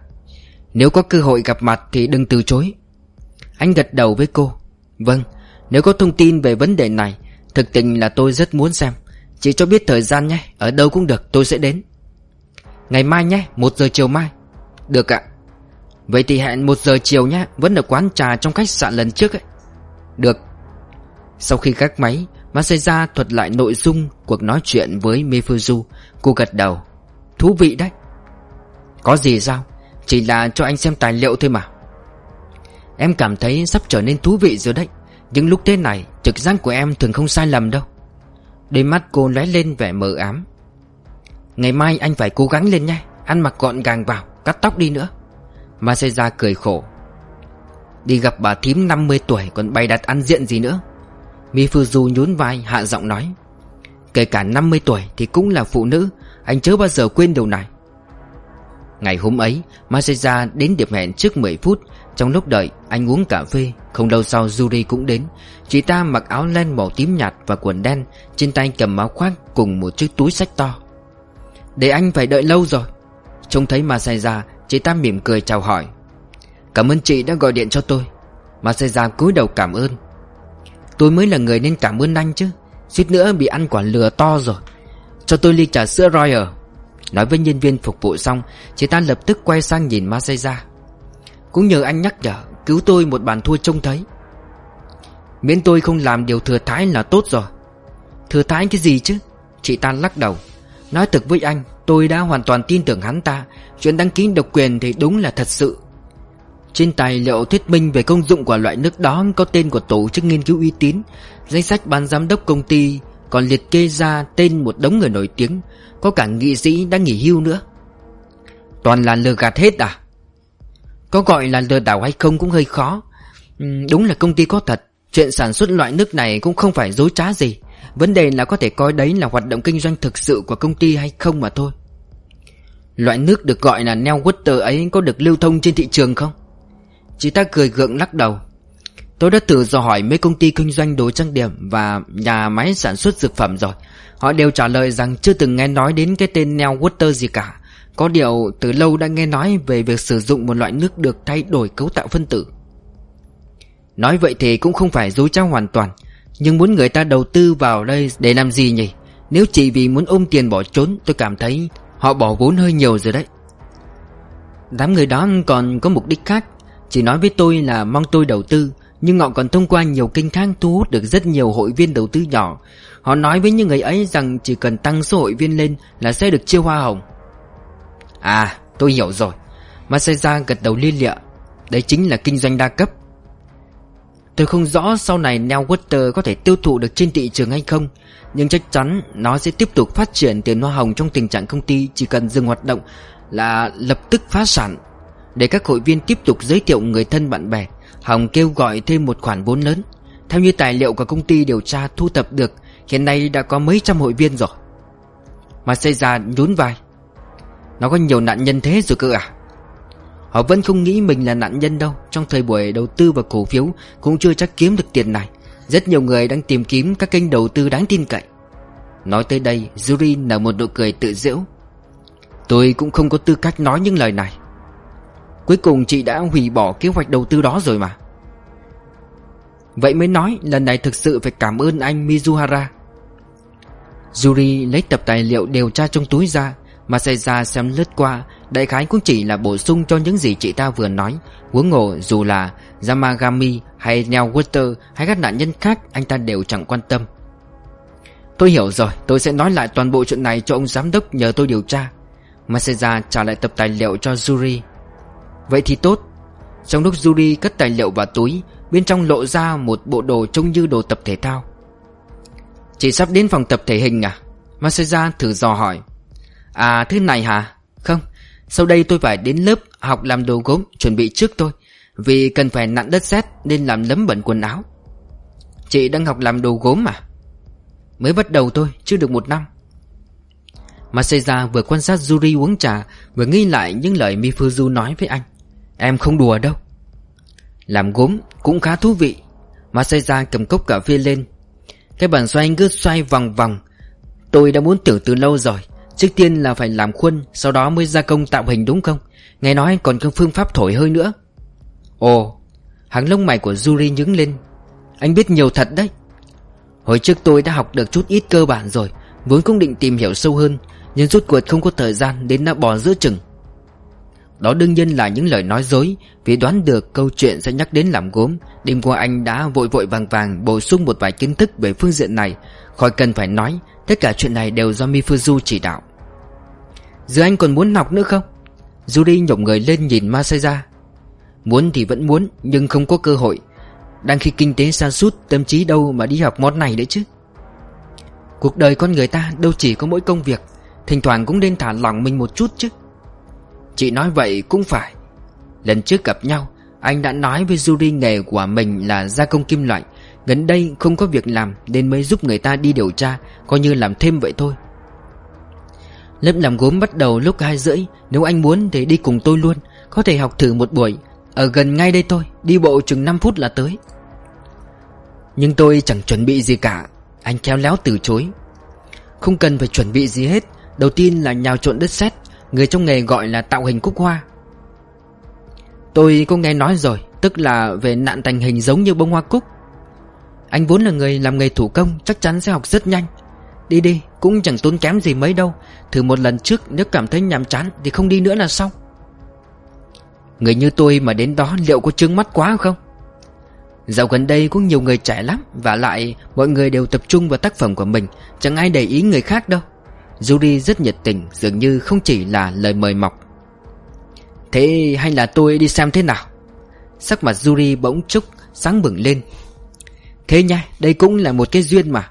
Nếu có cơ hội gặp mặt thì đừng từ chối. Anh gật đầu với cô Vâng Nếu có thông tin về vấn đề này Thực tình là tôi rất muốn xem. Chỉ cho biết thời gian nhé, Ở đâu cũng được, tôi sẽ đến. Ngày mai nhé, một giờ chiều mai. Được ạ. Vậy thì hẹn một giờ chiều nhé, Vẫn ở quán trà trong khách sạn lần trước ấy. Được. Sau khi gác máy, Masaya thuật lại nội dung cuộc nói chuyện với Mifuzu. Cô gật đầu. Thú vị đấy. Có gì sao? Chỉ là cho anh xem tài liệu thôi mà. Em cảm thấy sắp trở nên thú vị rồi đấy những lúc thế này, Trực giác của em thường không sai lầm đâu. Đôi mắt cô lóe lên vẻ mờ ám. Ngày mai anh phải cố gắng lên nha Ăn mặc gọn gàng vào, Cắt tóc đi nữa. Masaya cười khổ. Đi gặp bà thím 50 tuổi Còn bày đặt ăn diện gì nữa? Mifuzu nhún vai, hạ giọng nói. Kể cả 50 tuổi thì cũng là phụ nữ, Anh chớ bao giờ quên điều này. Ngày hôm ấy, Masaya đến điểm hẹn trước 10 phút trong lúc đợi, anh uống cà phê, Không lâu sau Yuri cũng đến. Chị ta mặc áo len màu tím nhạt và quần đen, Trên tay cầm áo khoác cùng một chiếc túi sách to. Để anh phải đợi lâu rồi. Trông thấy Masaya, Chị ta mỉm cười chào hỏi. Cảm ơn chị đã gọi điện cho tôi. Masaya cúi đầu cảm ơn. Tôi mới là người nên cảm ơn anh chứ. Suýt nữa bị ăn quả lừa to rồi. Cho tôi ly trà sữa Royal. Nói với nhân viên phục vụ xong, Chị ta lập tức quay sang nhìn Masaya. Cũng nhờ anh nhắc nhở, Cứu tôi một bàn thua trông thấy. Miễn tôi không làm điều thừa thái là tốt rồi. Thừa thái cái gì chứ? Chị ta lắc đầu. Nói thực với anh, Tôi đã hoàn toàn tin tưởng hắn ta. Chuyện đăng ký độc quyền thì đúng là thật sự. Trên tài liệu thuyết minh về công dụng của loại nước đó Có tên của tổ chức nghiên cứu uy tín. Danh sách ban giám đốc công ty Còn liệt kê ra tên một đống người nổi tiếng, Có cả nghị sĩ đã nghỉ hưu nữa. Toàn là lừa gạt hết à? Có gọi là lừa đảo hay không cũng hơi khó. Ừ, Đúng là công ty có thật. Chuyện sản xuất loại nước này cũng không phải dối trá gì. Vấn đề là có thể coi đấy là hoạt động kinh doanh thực sự của công ty hay không mà thôi. Loại nước được gọi là neo Water ấy có được lưu thông trên thị trường không? Chị ta cười gượng lắc đầu. Tôi đã tự dò hỏi mấy công ty kinh doanh đồ trang điểm Và nhà máy sản xuất dược phẩm rồi. Họ đều trả lời rằng chưa từng nghe nói đến cái tên Neo Water gì cả. Có điều từ lâu đã nghe nói về việc sử dụng một loại nước được thay đổi cấu tạo phân tử. Nói vậy thì cũng không phải dối trá hoàn toàn, Nhưng muốn người ta đầu tư vào đây để làm gì nhỉ? Nếu chỉ vì muốn ôm tiền bỏ trốn, Tôi cảm thấy họ bỏ vốn hơi nhiều rồi đấy. Đám người đó còn có mục đích khác, Chỉ nói với tôi là mong tôi đầu tư, Nhưng họ còn thông qua nhiều kênh khác thu hút được rất nhiều hội viên đầu tư nhỏ. Họ nói với những người ấy rằng chỉ cần tăng số hội viên lên là sẽ được chia hoa hồng. À tôi hiểu rồi. Masaya gật đầu liên lịa. Đấy chính là kinh doanh đa cấp. Tôi không rõ sau này Neo có thể tiêu thụ được trên thị trường hay không, Nhưng chắc chắn nó sẽ tiếp tục phát triển tiền hoa hồng trong tình trạng công ty chỉ cần dừng hoạt động là lập tức phá sản. Để các hội viên tiếp tục giới thiệu người thân bạn bè, Hồng kêu gọi thêm một khoản vốn lớn. Theo như tài liệu của công ty điều tra thu thập được, Hiện nay đã có mấy trăm hội viên rồi. Mà xây ra nhún vai. Nó có nhiều nạn nhân thế rồi cơ à? Họ vẫn không nghĩ mình là nạn nhân đâu. Trong thời buổi đầu tư vào cổ phiếu, Cũng chưa chắc kiếm được tiền này. Rất nhiều người đang tìm kiếm các kênh đầu tư đáng tin cậy. Nói tới đây, Yuri nở một nụ cười tự giễu. Tôi cũng không có tư cách nói những lời này. Cuối cùng chị đã hủy bỏ kế hoạch đầu tư đó rồi mà. Vậy mới nói lần này thực sự phải cảm ơn anh Mizuhara. Yuri lấy tập tài liệu điều tra trong túi ra mà xảy ra xem lướt qua, Đại khái cũng chỉ là bổ sung cho những gì chị ta vừa nói. Huống ngộ dù là Yamagami hay Neo Water hay các nạn nhân khác, Anh ta đều chẳng quan tâm. Tôi hiểu rồi, Tôi sẽ nói lại toàn bộ chuyện này cho ông giám đốc nhờ tôi điều tra. Masaya trả lại tập tài liệu cho Yuri. Vậy thì tốt. Trong lúc Yuri cất tài liệu vào túi, Bên trong lộ ra một bộ đồ trông như đồ tập thể thao. Chị sắp đến phòng tập thể hình à? Masaya thử dò hỏi. À thứ này hả? Không, Sau đây tôi phải đến lớp học làm đồ gốm Chuẩn bị trước tôi. Vì cần phải nặn đất sét Nên làm lấm bẩn quần áo. Chị đang học làm đồ gốm à? Mới bắt đầu thôi, Chưa được một năm. Masaya vừa quan sát Yuri uống trà, Vừa nghi lại những lời Mifuzu nói với anh. Em không đùa đâu. Làm gốm cũng khá thú vị. Masaya cầm cốc cà phê lên. Cái bàn xoay cứ xoay vòng vòng. Tôi đã muốn tưởng từ lâu rồi. Trước tiên là phải làm khuôn, Sau đó mới gia công tạo hình đúng không? Nghe nói còn có phương pháp thổi hơi nữa. Ồ, Hàng lông mày của Yuri nhứng lên. Anh biết nhiều thật đấy. Hồi trước tôi đã học được chút ít cơ bản rồi, Vốn cũng định tìm hiểu sâu hơn, nhưng rút cuộc không có thời gian đến đã bỏ giữa chừng. Đó đương nhiên là những lời nói dối, Vì đoán được câu chuyện sẽ nhắc đến làm gốm, Đêm qua anh đã vội vội vàng vàng Bổ sung một vài kiến thức về phương diện này. Khỏi cần phải nói, Tất cả chuyện này đều do Mifuzu chỉ đạo. Giờ anh còn muốn học nữa không? Yuri nhổng người lên nhìn Masaya Muốn thì vẫn muốn, Nhưng không có cơ hội. Đang khi kinh tế sa sút, Tâm trí đâu mà đi học món này đấy chứ? Cuộc đời con người ta đâu chỉ có mỗi công việc. Thỉnh thoảng cũng nên thả lỏng mình một chút chứ. Chị nói vậy cũng phải. Lần trước gặp nhau, Anh đã nói với Yuri nghề của mình là gia công kim loại. Gần đây không có việc làm Nên mới giúp người ta đi điều tra, Coi như làm thêm vậy thôi. Lớp làm gốm bắt đầu lúc 2 rưỡi, Nếu anh muốn thì đi cùng tôi luôn. Có thể học thử một buổi. Ở gần ngay đây thôi, Đi bộ chừng 5 phút là tới. Nhưng tôi chẳng chuẩn bị gì cả. Anh khéo léo từ chối. Không cần phải chuẩn bị gì hết. Đầu tiên là nhào trộn đất sét, Người trong nghề gọi là tạo hình cúc hoa. Tôi có nghe nói rồi, Tức là về nạn thành hình giống như bông hoa cúc. Anh vốn là người làm nghề thủ công, Chắc chắn sẽ học rất nhanh. Đi đi, cũng chẳng tốn kém gì mấy đâu. Thử một lần trước, nếu cảm thấy nhàm chán Thì không đi nữa là xong. Người như tôi mà đến đó, liệu có trướng mắt quá không? Dạo gần đây cũng nhiều người trẻ lắm, Và lại mọi người đều tập trung vào tác phẩm của mình. Chẳng ai để ý người khác đâu. Yuri rất nhiệt tình, Dường như không chỉ là lời mời mọc. Thế hay là tôi đi xem thế nào? Sắc mặt Yuri bỗng chốc sáng bừng lên. Thế nha, Đây cũng là một cái duyên mà.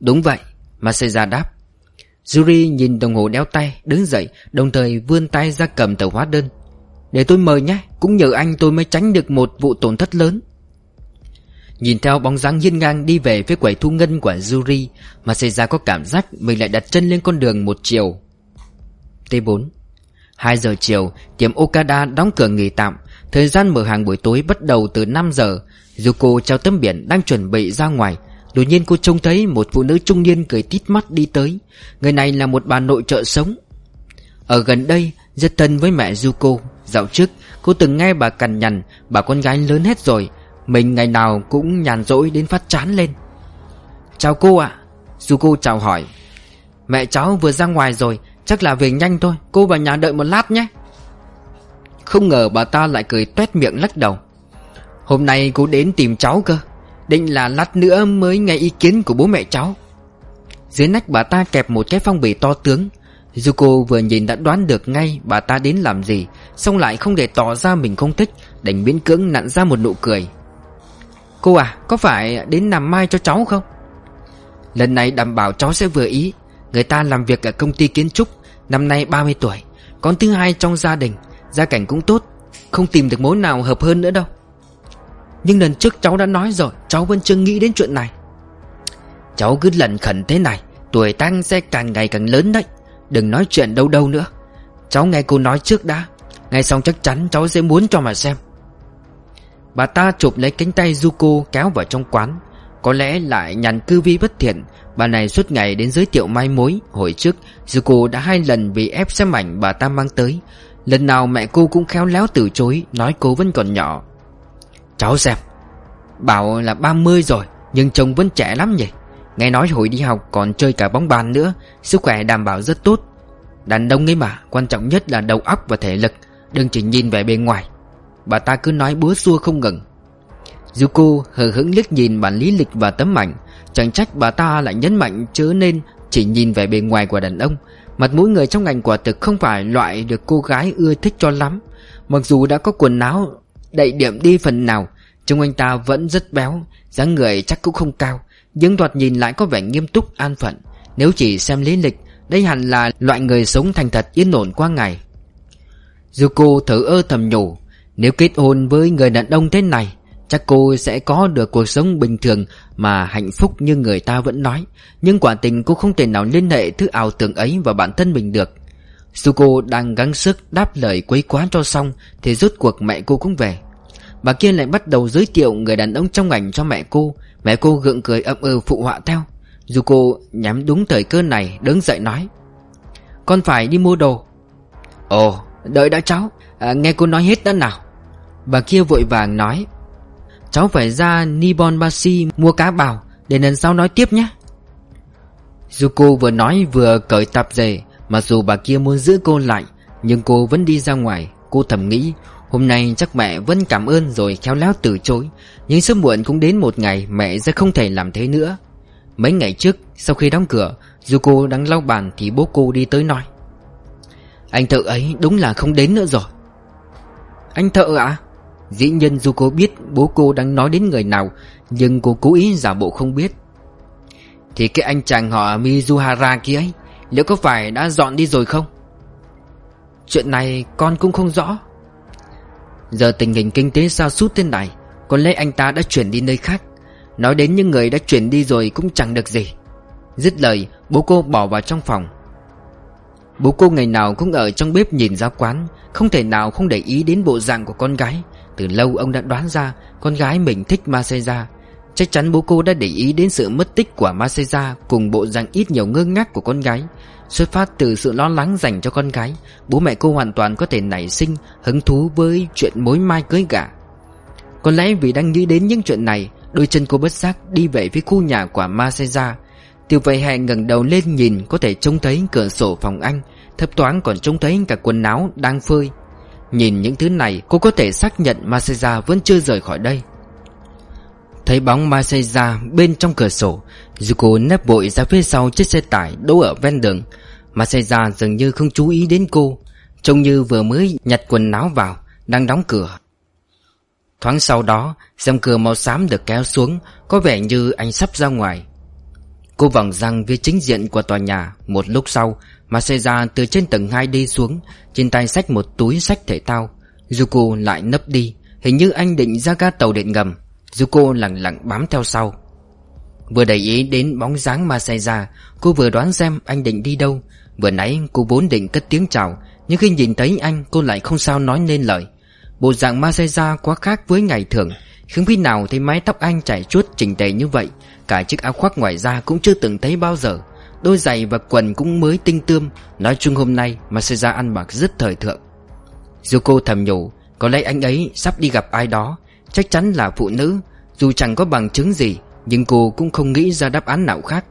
Đúng vậy Masaya đáp. Yuri nhìn đồng hồ đeo tay Đứng dậy Đồng thời vươn tay ra cầm tờ hóa đơn. Để tôi mời nhé Cũng nhờ anh tôi mới tránh được một vụ tổn thất lớn. Nhìn theo bóng dáng hiên ngang đi về phía quầy thu ngân của Yuri Maseja có cảm giác mình lại đặt chân lên con đường một chiều. T4 2 giờ chiều, tiệm Okada đóng cửa nghỉ tạm. Thời gian mở hàng buổi tối bắt đầu từ 5 giờ. Yuko treo tấm biển đang chuẩn bị ra ngoài. Đột nhiên cô trông thấy một phụ nữ trung niên cười tít mắt đi tới. Người này là một bà nội trợ sống. Ở gần đây, rất thân với mẹ Yuko Dạo trước, cô từng nghe bà cằn nhằn, Bà con gái lớn hết rồi. Mình ngày nào cũng nhàn rỗi đến phát chán lên. Chào cô ạ. Yuko chào hỏi. Mẹ cháu vừa ra ngoài rồi, Chắc là về nhanh thôi. Cô vào nhà đợi một lát nhé. Không ngờ bà ta lại cười tuét miệng lắc đầu. Hôm nay cô đến tìm cháu cơ. Định là lát nữa mới nghe ý kiến của bố mẹ cháu. Dưới nách bà ta kẹp một cái phong bì to tướng. Zuko vừa nhìn đã đoán được ngay bà ta đến làm gì, Xong lại không để tỏ ra mình không thích, Đành miễn cưỡng nặn ra một nụ cười. Cô à có phải đến làm mai cho cháu không? Lần này đảm bảo cháu sẽ vừa ý. Người ta làm việc ở công ty kiến trúc, Năm nay 30 tuổi, Con thứ hai trong gia đình, Gia cảnh cũng tốt, Không tìm được mối nào hợp hơn nữa đâu. Nhưng lần trước cháu đã nói rồi, Cháu vẫn chưa nghĩ đến chuyện này. Cháu cứ lần khẩn thế này, Tuổi tăng sẽ càng ngày càng lớn đấy. Đừng nói chuyện đâu đâu nữa. Cháu nghe cô nói trước đã Nghe xong chắc chắn cháu sẽ muốn cho mà xem. Bà ta chụp lấy cánh tay Zuko kéo vào trong quán. Có lẽ lại nhằn cư vi bất thiện, Bà này suốt ngày đến giới thiệu mai mối. Hồi trước, Zuko đã hai lần bị ép xem ảnh bà ta mang tới. Lần nào mẹ cô cũng khéo léo từ chối, Nói cô vẫn còn nhỏ. Cháu xem. Bảo là 30 rồi, Nhưng chồng vẫn trẻ lắm nhỉ? Nghe nói hồi đi học còn chơi cả bóng bàn nữa, Sức khỏe đảm bảo rất tốt. Đàn ông ấy mà, Quan trọng nhất là đầu óc và thể lực, Đừng chỉ nhìn về bên ngoài. Bà ta cứ nói búa xua không ngừng. Zuko hờ hững liếc nhìn bản lý lịch và tấm ảnh. Chẳng trách bà ta lại nhấn mạnh chớ nên Chỉ nhìn về bề ngoài của đàn ông. Mặt mũi người trong ngành quả thực không phải loại được cô gái ưa thích cho lắm. Mặc dù đã có quần áo đậy điểm đi phần nào. Trông anh ta vẫn rất béo, dáng người chắc cũng không cao, Nhưng thoạt nhìn lại có vẻ nghiêm túc, an phận. Nếu chỉ xem lý lịch, Đây hẳn là loại người sống thành thật yên ổn qua ngày. Yuko thở ơ thầm nhủ, Nếu kết hôn với người đàn ông thế này, Chắc cô sẽ có được cuộc sống bình thường Mà hạnh phúc như người ta vẫn nói. Nhưng quả tình cô không thể nào liên hệ thứ ảo tưởng ấy vào bản thân mình được. Suko đang gắng sức đáp lời quấy quá cho xong, Thì rốt cuộc mẹ cô cũng về. Bà kia lại bắt đầu giới thiệu người đàn ông trong ảnh cho mẹ cô. Mẹ cô gượng cười ậm ừ phụ họa theo. Dù cô nhắm đúng thời cơ này đứng dậy nói Con phải đi mua đồ. Ồ đợi đã cháu. À, Nghe cô nói hết đã nào. Bà kia vội vàng nói Cháu phải ra Nibon Bashi mua cá bào Để lần sau nói tiếp nhé. Zuko vừa nói vừa cởi tạp dề Mặc dù bà kia muốn giữ cô lại Nhưng cô vẫn đi ra ngoài. Cô thầm nghĩ Hôm nay chắc mẹ vẫn cảm ơn rồi khéo léo từ chối. Nhưng sớm muộn cũng đến một ngày Mẹ sẽ không thể làm thế nữa. Mấy ngày trước, sau khi đóng cửa Zuko đang lau bàn thì bố cô đi tới nói. Anh thợ ấy đúng là không đến nữa rồi. Anh thợ ạ? À? Dĩ nhiên dù cô biết bố cô đang nói đến người nào, Nhưng cô cố ý giả bộ không biết. Thì cái anh chàng họ Mizuhara kia ấy, Liệu có phải đã dọn đi rồi không? Chuyện này con cũng không rõ. Giờ tình hình kinh tế sao sút thế này, Có lẽ anh ta đã chuyển đi nơi khác. Nói đến những người đã chuyển đi rồi cũng chẳng được gì. Dứt lời, bố cô bỏ vào trong phòng. Bố cô ngày nào cũng ở trong bếp nhìn ra quán, Không thể nào không để ý đến bộ dạng của con gái. Từ lâu ông đã đoán ra Con gái mình thích Maseja Chắc chắn bố cô đã để ý đến sự mất tích của Maseja Cùng bộ dạng ít nhiều ngơ ngác của con gái. Xuất phát từ sự lo lắng dành cho con gái, Bố mẹ cô hoàn toàn có thể nảy sinh Hứng thú với chuyện mối mai cưới gả. Có lẽ vì đang nghĩ đến những chuyện này, Đôi chân cô bất giác đi về phía khu nhà của Maseja. Tiêu vầy hè ngẩng đầu lên nhìn, Có thể trông thấy cửa sổ phòng anh, Thấp thoáng còn trông thấy cả quần áo đang phơi. Nhìn những thứ này, cô có thể xác nhận Maseja vẫn chưa rời khỏi đây. Thấy bóng Maseja bên trong cửa sổ, Zuko nép bội ra phía sau chiếc xe tải đỗ ở ven đường. Maseja dường như không chú ý đến cô, Trông như vừa mới nhặt quần áo vào, Đang đóng cửa. Thoáng sau đó rèm cửa màu xám được kéo xuống, Có vẻ như anh sắp ra ngoài. Cô vòng răng phía chính diện của tòa nhà. Một lúc sau Maseja từ trên tầng 2 đi xuống, Trên tay xách một túi sách thể thao. Zuko lại nấp đi, Hình như anh định ra ga tàu điện ngầm. Zuko lặng lặng bám theo sau. Vừa để ý đến bóng dáng mà Sajia, Cô vừa đoán xem anh định đi đâu. Vừa nãy cô vốn định cất tiếng chào Nhưng khi nhìn thấy anh cô lại không sao nói nên lời. Bộ dạng Maseja quá khác với ngày thường Không khi nào thấy mái tóc anh chảy chuốt chỉnh tề như vậy Cả chiếc áo khoác ngoài da cũng chưa từng thấy bao giờ. Đôi giày và quần cũng mới tinh tươm Nói chung hôm nay Masaya ăn mặc rất thời thượng. Yuko thầm nhủ Có lẽ anh ấy sắp đi gặp ai đó Chắc chắn là phụ nữ, Dù chẳng có bằng chứng gì, Nhưng cô cũng không nghĩ ra đáp án nào khác.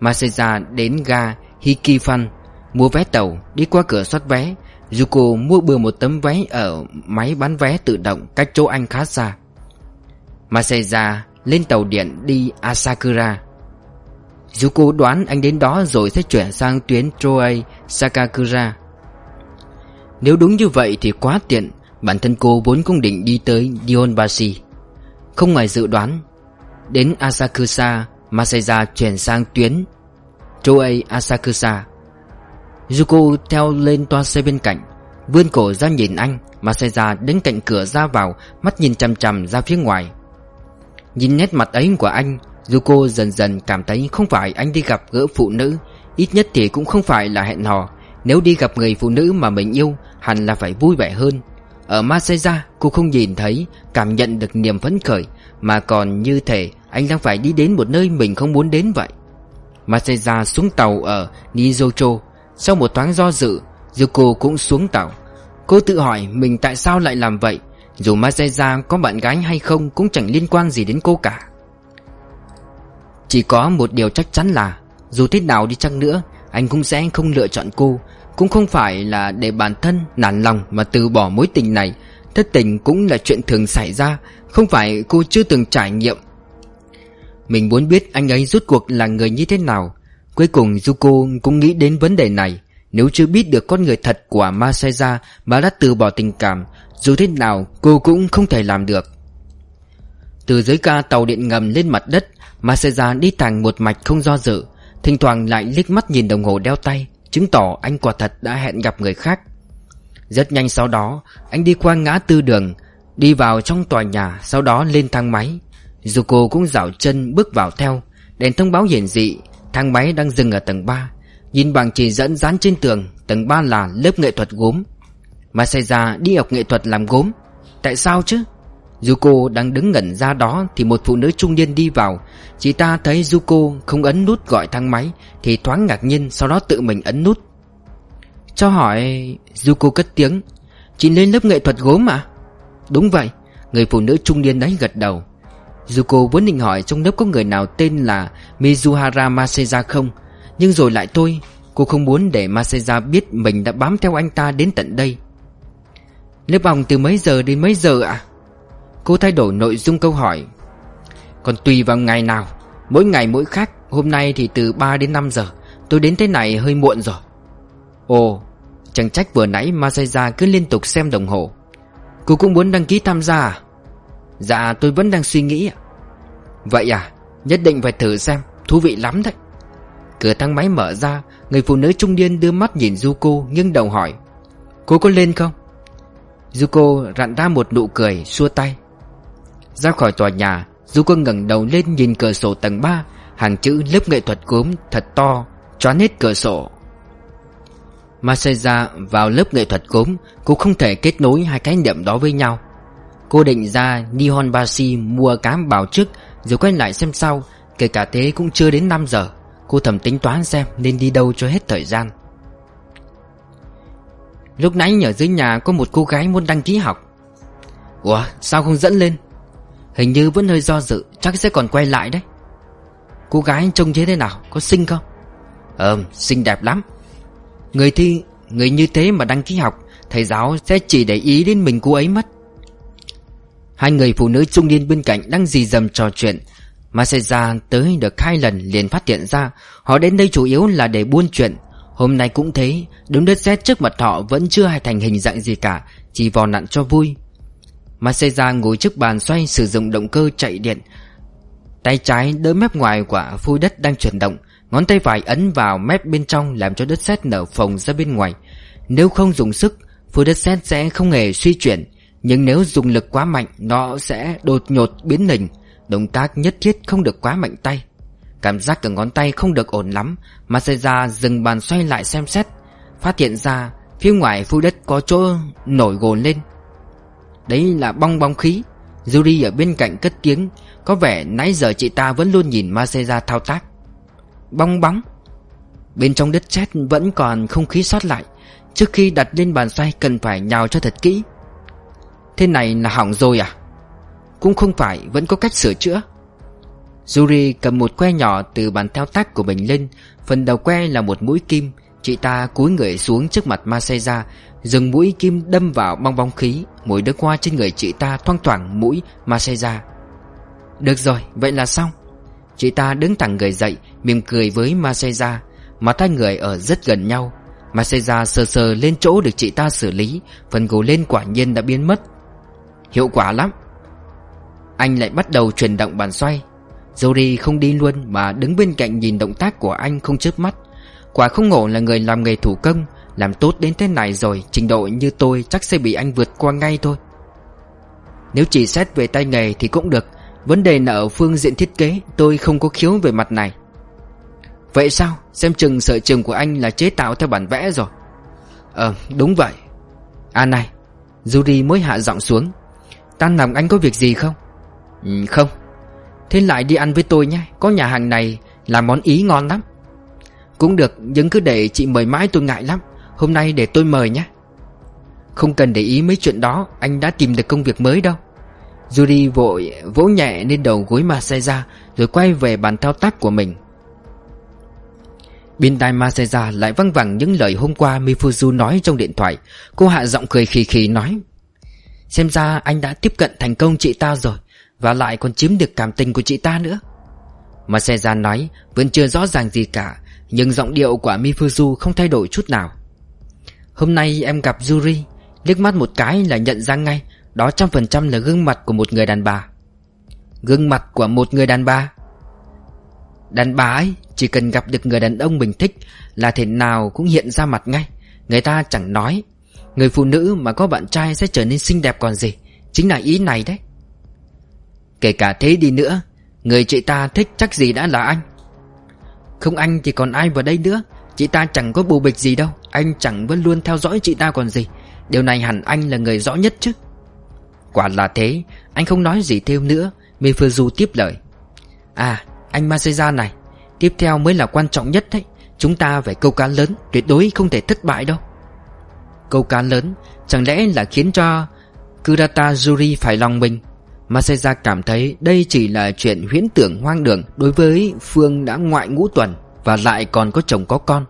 Masaya đến ga Hikifan, Mua vé tàu, Đi qua cửa soát vé. Yuko mua bừa một tấm vé ở máy bán vé tự động cách chỗ anh khá xa. Masaya lên tàu điện đi Asakura. Yuko đoán anh đến đó rồi sẽ chuyển sang tuyến Troei Sakakura. Nếu đúng như vậy thì quá tiện Bản thân cô vốn cũng định đi tới Dionbashi. Không ngoài dự đoán, Đến Asakusa Masaya chuyển sang tuyến Troei Asakusa. Yuko theo lên toa xe bên cạnh, Vươn cổ ra nhìn anh Masaya đến cạnh cửa ra vào, Mắt nhìn chằm chằm ra phía ngoài. Nhìn nét mặt ấy của anh Yuko dần dần cảm thấy không phải anh đi gặp gỡ phụ nữ, Ít nhất thì cũng không phải là hẹn hò. Nếu đi gặp người phụ nữ mà mình yêu, Hẳn là phải vui vẻ hơn. Ở Masaya, cô không nhìn thấy, Cảm nhận được niềm phấn khởi. Mà còn như thể anh đang phải đi đến một nơi mình không muốn đến vậy. Masaya xuống tàu ở Nijocho Sau một thoáng do dự, Yuko cũng xuống tàu. Cô tự hỏi mình tại sao lại làm vậy. Dù Masaya có bạn gái hay không Cũng chẳng liên quan gì đến cô cả. Chỉ có một điều chắc chắn là, Dù thế nào đi chăng nữa, Anh cũng sẽ không lựa chọn cô. Cũng không phải là để bản thân nản lòng Mà từ bỏ mối tình này. Thất tình cũng là chuyện thường xảy ra, Không phải cô chưa từng trải nghiệm. Mình muốn biết anh ấy rút cuộc là người như thế nào. Cuối cùng Yuko cũng nghĩ đến vấn đề này. Nếu chưa biết được con người thật của Masaya mà đã từ bỏ tình cảm, Dù thế nào cô cũng không thể làm được. Từ dưới ca tàu điện ngầm lên mặt đất, Masaya đi thẳng một mạch không do dự. Thỉnh thoảng lại liếc mắt nhìn đồng hồ đeo tay. Chứng tỏ anh quả thật đã hẹn gặp người khác. Rất nhanh sau đó, Anh đi qua ngã tư đường, Đi vào trong tòa nhà, Sau đó lên thang máy. Zuko cũng dạo chân bước vào theo, Đèn thông báo hiển dị, Thang máy đang dừng ở tầng 3 Nhìn bảng chỉ dẫn dán trên tường, Tầng 3 là lớp nghệ thuật gốm. Masaya đi học nghệ thuật làm gốm. Tại sao chứ? Yuko đang đứng ngẩn ra đó Thì một phụ nữ trung niên đi vào. Chị ta thấy Yuko không ấn nút gọi thang máy Thì thoáng ngạc nhiên, Sau đó tự mình ấn nút. Cho hỏi Yuko cất tiếng, Chị lên lớp nghệ thuật gốm à Đúng vậy. Người phụ nữ trung niên đấy gật đầu. Yuko vốn định hỏi trong lớp có người nào tên là Mizuhara Maseja không? Nhưng rồi lại tôi Cô không muốn để Maseja biết mình đã bám theo anh ta đến tận đây. Lớp vòng từ mấy giờ đến mấy giờ ạ? À? Cô thay đổi nội dung câu hỏi. Còn tùy vào ngày nào, Mỗi ngày mỗi khác, Hôm nay thì từ 3 đến 5 giờ, Tôi đến thế này hơi muộn rồi. Ồ, Chẳng trách vừa nãy Masaya cứ liên tục xem đồng hồ. Cô cũng muốn đăng ký tham gia à? Dạ tôi vẫn đang suy nghĩ Vậy à Nhất định phải thử xem, Thú vị lắm đấy. Cửa thang máy mở ra, Người phụ nữ trung niên đưa mắt nhìn Yuko nghiêng đầu hỏi. Cô có lên không? Yuko rặn ra một nụ cười xua tay. Ra khỏi tòa nhà Yuko ngẩng đầu lên nhìn cửa sổ tầng 3 Hàng chữ lớp nghệ thuật gốm thật to, Choán hết cửa sổ. Masaya vào lớp nghệ thuật gốm, Cô không thể kết nối hai khái niệm đó với nhau. Cô định ra Nihonbashi mua cám bảo trước, Rồi quay lại xem sau Kể cả thế cũng chưa đến 5 giờ. Cô thầm tính toán xem nên đi đâu cho hết thời gian. Lúc nãy ở dưới nhà có một cô gái muốn đăng ký học. Ủa, sao không dẫn lên? Hình như vẫn hơi do dự, Chắc sẽ còn quay lại đấy. Cô gái trông thế thế nào, Có xinh không? Ờm, xinh đẹp lắm. Người thi, Người như thế mà đăng ký học, Thầy giáo sẽ chỉ để ý đến mình cô ấy mất. Hai người phụ nữ trung niên bên cạnh đang dì dầm trò chuyện. Masaya tới được hai lần liền phát hiện ra, Họ đến đây chủ yếu là để buôn chuyện. Hôm nay cũng thế đúng đất sét trước mặt họ vẫn chưa hay thành hình dạng gì cả, Chỉ vò nặn cho vui. Masaya ngồi trước bàn xoay sử dụng động cơ chạy điện. Tay trái đỡ mép ngoài của phôi đất đang chuyển động, Ngón tay phải ấn vào mép bên trong làm cho đất sét nở phồng ra bên ngoài. Nếu không dùng sức Phôi đất sét sẽ không hề suy chuyển, Nhưng nếu dùng lực quá mạnh, Nó sẽ đột nhột biến hình. Động tác nhất thiết không được quá mạnh tay. Cảm giác ở ngón tay không được ổn lắm Masaya dừng bàn xoay lại xem xét. Phát hiện ra, Phía ngoài phu đất có chỗ nổi gồn lên. Đấy là bong bóng khí. Yuri ở bên cạnh cất tiếng, Có vẻ nãy giờ chị ta vẫn luôn nhìn Maseja thao tác. Bong bóng. Bên trong đất sét vẫn còn không khí sót lại. Trước khi đặt lên bàn xoay cần phải nhào cho thật kỹ. Thế này là hỏng rồi à? Cũng không phải, vẫn có cách sửa chữa. Yuri cầm một que nhỏ từ bàn thao tác của mình lên. Phần đầu que là một mũi kim. Chị ta cúi người xuống trước mặt Maseja Dừng mũi kim đâm vào bong bóng khí Mùi nước hoa trên người chị ta thoang thoảng mũi Maseja Được rồi, vậy là xong. Chị ta đứng thẳng người dậy Mỉm cười với Maseja Mặt hai người ở rất gần nhau. Maseja sờ sờ lên chỗ được chị ta xử lý Phần gồ lên quả nhiên đã biến mất. Hiệu quả lắm. Anh lại bắt đầu chuyển động bàn xoay. Jory không đi luôn mà đứng bên cạnh nhìn động tác của anh không chớp mắt. Quả không ngộ là người làm nghề thủ công Làm tốt đến thế này rồi Trình độ như tôi chắc sẽ bị anh vượt qua ngay thôi. Nếu chỉ xét về tay nghề thì cũng được Vấn đề là ở phương diện thiết kế Tôi không có khiếu về mặt này. Vậy sao? Xem chừng sợi trường của anh là chế tạo theo bản vẽ rồi. Ờ đúng vậy. À này Yuri mới hạ giọng xuống. Tan làm anh có việc gì không? Ừ, Không. Thế lại đi ăn với tôi nhé Có nhà hàng này làm món ý ngon lắm. Cũng được Nhưng cứ để chị mời mãi tôi ngại lắm. Hôm nay để tôi mời nhé. Không cần để ý mấy chuyện đó, Anh đã tìm được công việc mới đâu. Yuri vội vỗ nhẹ lên đầu gối Maseja Rồi quay về bàn thao tác của mình. Bên tai Maseja lại văng vẳng những lời hôm qua Mifuzu nói trong điện thoại. Cô hạ giọng cười khì khì nói, Xem ra anh đã tiếp cận thành công chị ta rồi, Và lại còn chiếm được cảm tình của chị ta nữa. Maseja nói, Vẫn chưa rõ ràng gì cả. Nhưng giọng điệu của Mifuzu không thay đổi chút nào. Hôm nay em gặp Yuri, liếc mắt một cái là nhận ra ngay, Đó trăm phần trăm là gương mặt của một người đàn bà. Gương mặt của một người đàn bà? Đàn bà ấy, chỉ cần gặp được người đàn ông mình thích Là thể nào cũng hiện ra mặt ngay. Người ta chẳng nói, Người phụ nữ mà có bạn trai sẽ trở nên xinh đẹp còn gì, Chính là ý này đấy. Kể cả thế đi nữa, Người chị ta thích chắc gì đã là anh. Không anh thì còn ai vào đây nữa. Chị ta chẳng có bù bịch gì đâu. Anh chẳng vẫn luôn theo dõi chị ta còn gì. Điều này hẳn anh là người rõ nhất chứ. Quả là thế. Anh không nói gì thêm nữa. Mifuzu tiếp lời. À anh Maseja này. Tiếp theo mới là quan trọng nhất đấy. Chúng ta phải câu cá lớn, Tuyệt đối không thể thất bại đâu. Câu cá lớn, Chẳng lẽ là khiến cho Kurata Yuri phải lòng mình? Maseja cảm thấy đây chỉ là chuyện huyễn tưởng hoang đường Đối với Phương đã ngoại ngũ tuần Và lại còn có chồng có con.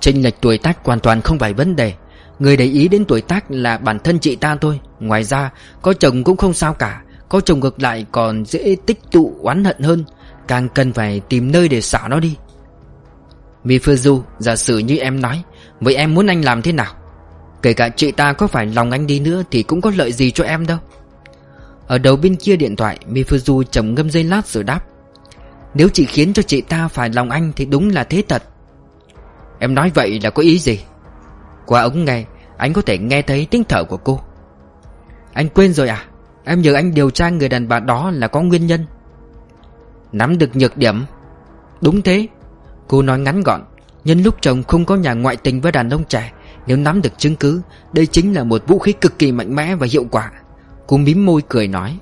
Chênh lệch tuổi tác hoàn toàn không phải vấn đề. Người để ý đến tuổi tác là bản thân chị ta thôi. Ngoài ra, Có chồng cũng không sao cả. Có chồng ngược lại còn dễ tích tụ, oán hận hơn. Càng cần phải tìm nơi để xả nó đi. Mifuzu Giả sử như em nói, Vậy em muốn anh làm thế nào? Kể cả chị ta có phải lòng anh đi nữa Thì cũng có lợi gì cho em đâu. Ở đầu bên kia điện thoại, Mifuzu trầm ngâm dây lát rồi đáp. Nếu chị khiến cho chị ta phải lòng anh Thì đúng là thế thật. Em nói vậy là có ý gì? Qua ống nghe, Anh có thể nghe thấy tiếng thở của cô. Anh quên rồi à? Em nhờ anh điều tra người đàn bà đó là có nguyên nhân. Nắm được nhược điểm. Đúng thế. Cô nói ngắn gọn. Nhân lúc chồng không có nhà ngoại tình với đàn ông trẻ, Nếu nắm được chứng cứ, Đây chính là một vũ khí cực kỳ mạnh mẽ và hiệu quả. Cô mím môi cười nói.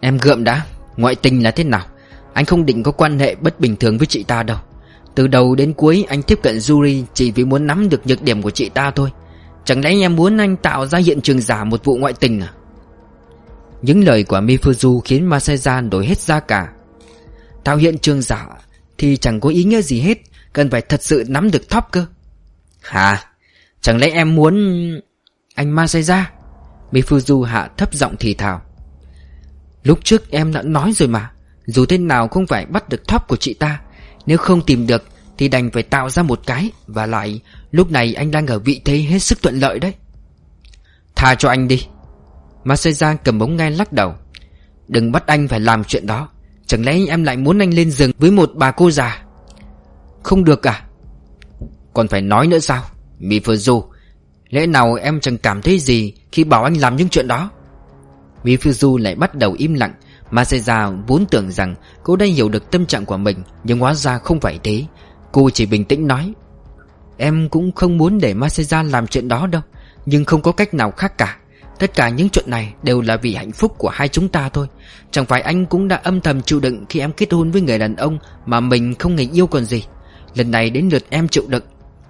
Em gượm đã, Ngoại tình là thế nào? Anh không định có quan hệ bất bình thường với chị ta đâu. Từ đầu đến cuối, anh tiếp cận Yuri Chỉ vì muốn nắm được nhược điểm của chị ta thôi. Chẳng lẽ em muốn anh tạo ra hiện trường giả một vụ ngoại tình à? Những lời của Mifuzu khiến Masayan đổi hết ra cả. Tạo hiện trường giả Thì chẳng có ý nghĩa gì hết, Cần phải thật sự nắm được top cơ. Hả? Chẳng lẽ em muốn Anh Maseja Mifuzu hạ thấp giọng thì thào. Lúc trước em đã nói rồi mà, Dù thế nào không phải bắt được thóp của chị ta. Nếu không tìm được Thì đành phải tạo ra một cái. Và lại, Lúc này anh đang ở vị thế hết sức thuận lợi đấy. Tha cho anh đi. Maseja cầm bóng ngay lắc đầu. Đừng bắt anh phải làm chuyện đó. Chẳng lẽ em lại muốn anh lên rừng với một bà cô già? Không được à? Còn phải nói nữa sao? Mifuzu Lẽ nào em chẳng cảm thấy gì Khi bảo anh làm những chuyện đó? Mifuzu lại bắt đầu im lặng Maseja vốn tưởng rằng Cô đã hiểu được tâm trạng của mình, Nhưng hóa ra không phải thế. Cô chỉ bình tĩnh nói, Em cũng không muốn để Maseja làm chuyện đó đâu, Nhưng không có cách nào khác cả. Tất cả những chuyện này đều là vì hạnh phúc của hai chúng ta thôi. Chẳng phải anh cũng đã âm thầm chịu đựng khi em kết hôn với người đàn ông Mà mình không hề yêu còn gì. Lần này đến lượt em chịu đựng.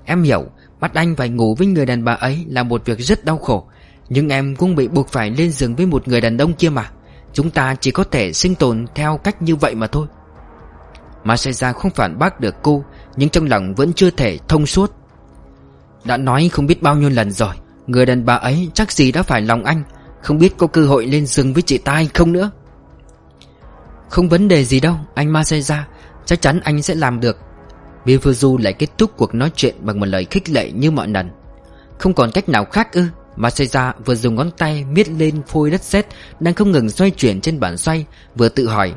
Em hiểu. Bắt anh phải ngủ với người đàn bà ấy là một việc rất đau khổ. Nhưng em cũng bị buộc phải lên giường với một người đàn ông kia mà. Chúng ta chỉ có thể sinh tồn theo cách như vậy mà thôi. Masaya không phản bác được cô, Nhưng trong lòng vẫn chưa thể thông suốt. Đã nói không biết bao nhiêu lần rồi, Người đàn bà ấy chắc gì đã phải lòng anh. Không biết có cơ hội lên giường với chị ta hay không nữa. Không vấn đề gì đâu, Anh Masaya Chắc chắn anh sẽ làm được. Mifuzu lại kết thúc cuộc nói chuyện Bằng một lời khích lệ như mọi lần. Không còn cách nào khác ư? Masaya vừa dùng ngón tay miết lên phôi đất sét Đang không ngừng xoay chuyển trên bản xoay, Vừa tự hỏi,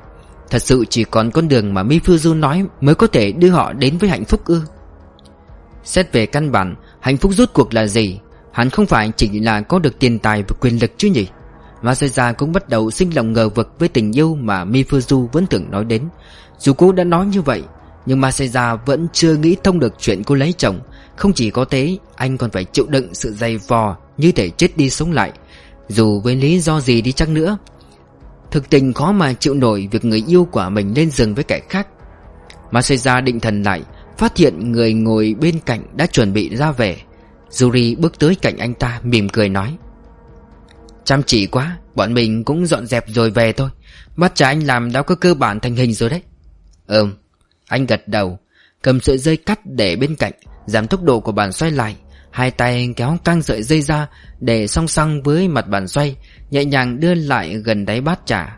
Thật sự chỉ còn con đường mà Mifuzu nói Mới có thể đưa họ đến với hạnh phúc ư? Xét về căn bản, Hạnh phúc rốt cuộc là gì? Hắn không phải chỉ là có được tiền tài và quyền lực chứ nhỉ? Masaya cũng bắt đầu sinh lòng ngờ vực với tình yêu mà Mifuzu vẫn thường nói đến. Dù cô đã nói như vậy nhưng Masaya vẫn chưa nghĩ thông được chuyện cô lấy chồng. Không chỉ có thế, Anh còn phải chịu đựng sự dày vò Như thể chết đi sống lại. Dù với lý do gì đi chăng nữa, Thực tình khó mà chịu nổi Việc người yêu của mình lên giường với kẻ khác. Masaya định thần lại, Phát hiện người ngồi bên cạnh đã chuẩn bị ra về. Yuri bước tới cạnh anh ta, mỉm cười nói, Chăm chỉ quá, Bọn mình cũng dọn dẹp rồi về thôi. Bắt trả anh làm đã có cơ bản thành hình rồi đấy. Ừm. Anh gật đầu, Cầm sợi dây cắt để bên cạnh, Giảm tốc độ của bàn xoay lại. Hai tay kéo căng sợi dây ra Để song song với mặt bàn xoay, Nhẹ nhàng đưa lại gần đáy bát trà.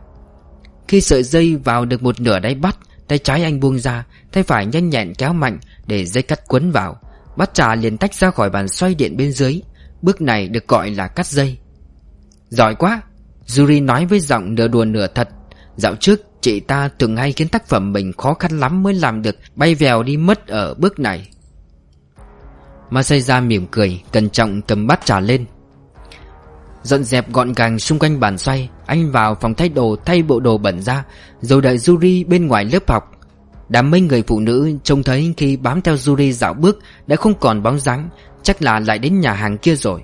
Khi sợi dây vào được một nửa đáy bát, Tay trái anh buông ra, Tay phải nhanh nhẹn kéo mạnh Để dây cắt quấn vào. Bát trà liền tách ra khỏi bàn xoay điện bên dưới. Bước này được gọi là cắt dây. Giỏi quá! Yuri nói với giọng nửa đùa nửa thật. Dạo trước chị ta từng hay khiến tác phẩm mình khó khăn lắm mới làm được Bay vèo đi mất ở bước này. Masaya mỉm cười, Cẩn trọng cầm bát trà lên. Dọn dẹp gọn gàng xung quanh bàn xoay, Anh vào phòng thay đồ, thay bộ đồ bẩn ra Rồi đợi Yuri bên ngoài lớp học. Đám mấy người phụ nữ trông thấy khi bám theo Yuri dạo bước Đã không còn bóng dáng, Chắc là lại đến nhà hàng kia rồi.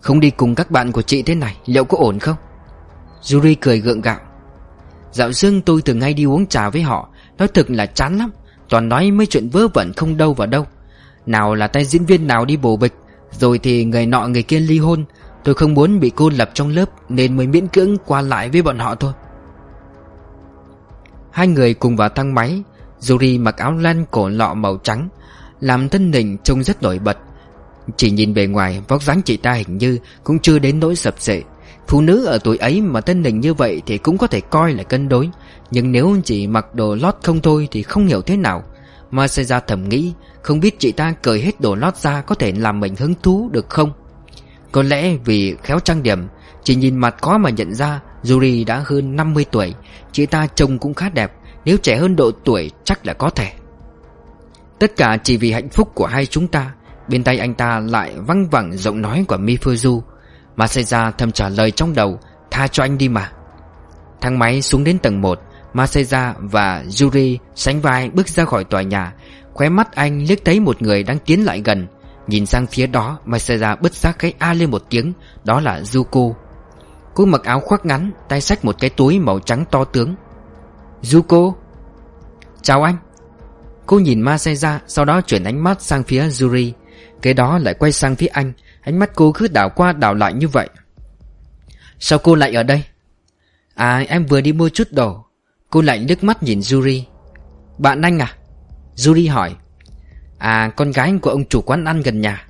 Không đi cùng các bạn của chị thế này, Liệu có ổn không? Yuri cười gượng gạo. Dạo dương tôi thường ngay đi uống trà với họ. Nói thực là chán lắm. Toàn nói mấy chuyện vớ vẩn không đâu vào đâu. Nào là tay diễn viên nào đi bổ bịch, Rồi thì người nọ người kia ly hôn. Tôi không muốn bị cô lập trong lớp, Nên mới miễn cưỡng qua lại với bọn họ thôi. Hai người cùng vào thang máy. Yuri mặc áo len cổ lọ màu trắng, Làm thân hình trông rất nổi bật. Chỉ nhìn bề ngoài, Vóc dáng chị ta hình như Cũng chưa đến nỗi sập sệ. Phụ nữ ở tuổi ấy mà thân hình như vậy Thì cũng có thể coi là cân đối. Nhưng nếu chỉ mặc đồ lót không thôi Thì không hiểu thế nào. Mà xảy ra thầm nghĩ, Không biết chị ta cởi hết đồ lót ra Có thể làm mình hứng thú được không? Có lẽ vì khéo trang điểm, Chỉ nhìn mặt có mà nhận ra Yuri đã hơn 50 tuổi, Chị ta trông cũng khá đẹp, Nếu trẻ hơn độ tuổi chắc là có thể. Tất cả chỉ vì hạnh phúc của hai chúng ta, Bên tay anh ta lại văng vẳng giọng nói của Mifuzu Masaya thầm trả lời trong đầu, Tha cho anh đi mà. Thang máy xuống đến tầng 1 Masaya và Yuri sánh vai bước ra khỏi tòa nhà. Khóe mắt anh liếc thấy một người đang tiến lại gần. Nhìn sang phía đó Masaya bứt giác cái A lên một tiếng, Đó là Zuko. Cô mặc áo khoác ngắn, Tay xách một cái túi màu trắng to tướng. Zuko? Chào anh. Cô nhìn Masaya Sau đó chuyển ánh mắt sang phía Yuri. Cái đó lại quay sang phía anh. Ánh mắt cô cứ đảo qua đảo lại như vậy. Sao cô lại ở đây? À em vừa đi mua chút đồ. Cô lại nước mắt nhìn Yuri. Bạn anh à? Yuri hỏi. À con gái của ông chủ quán ăn gần nhà.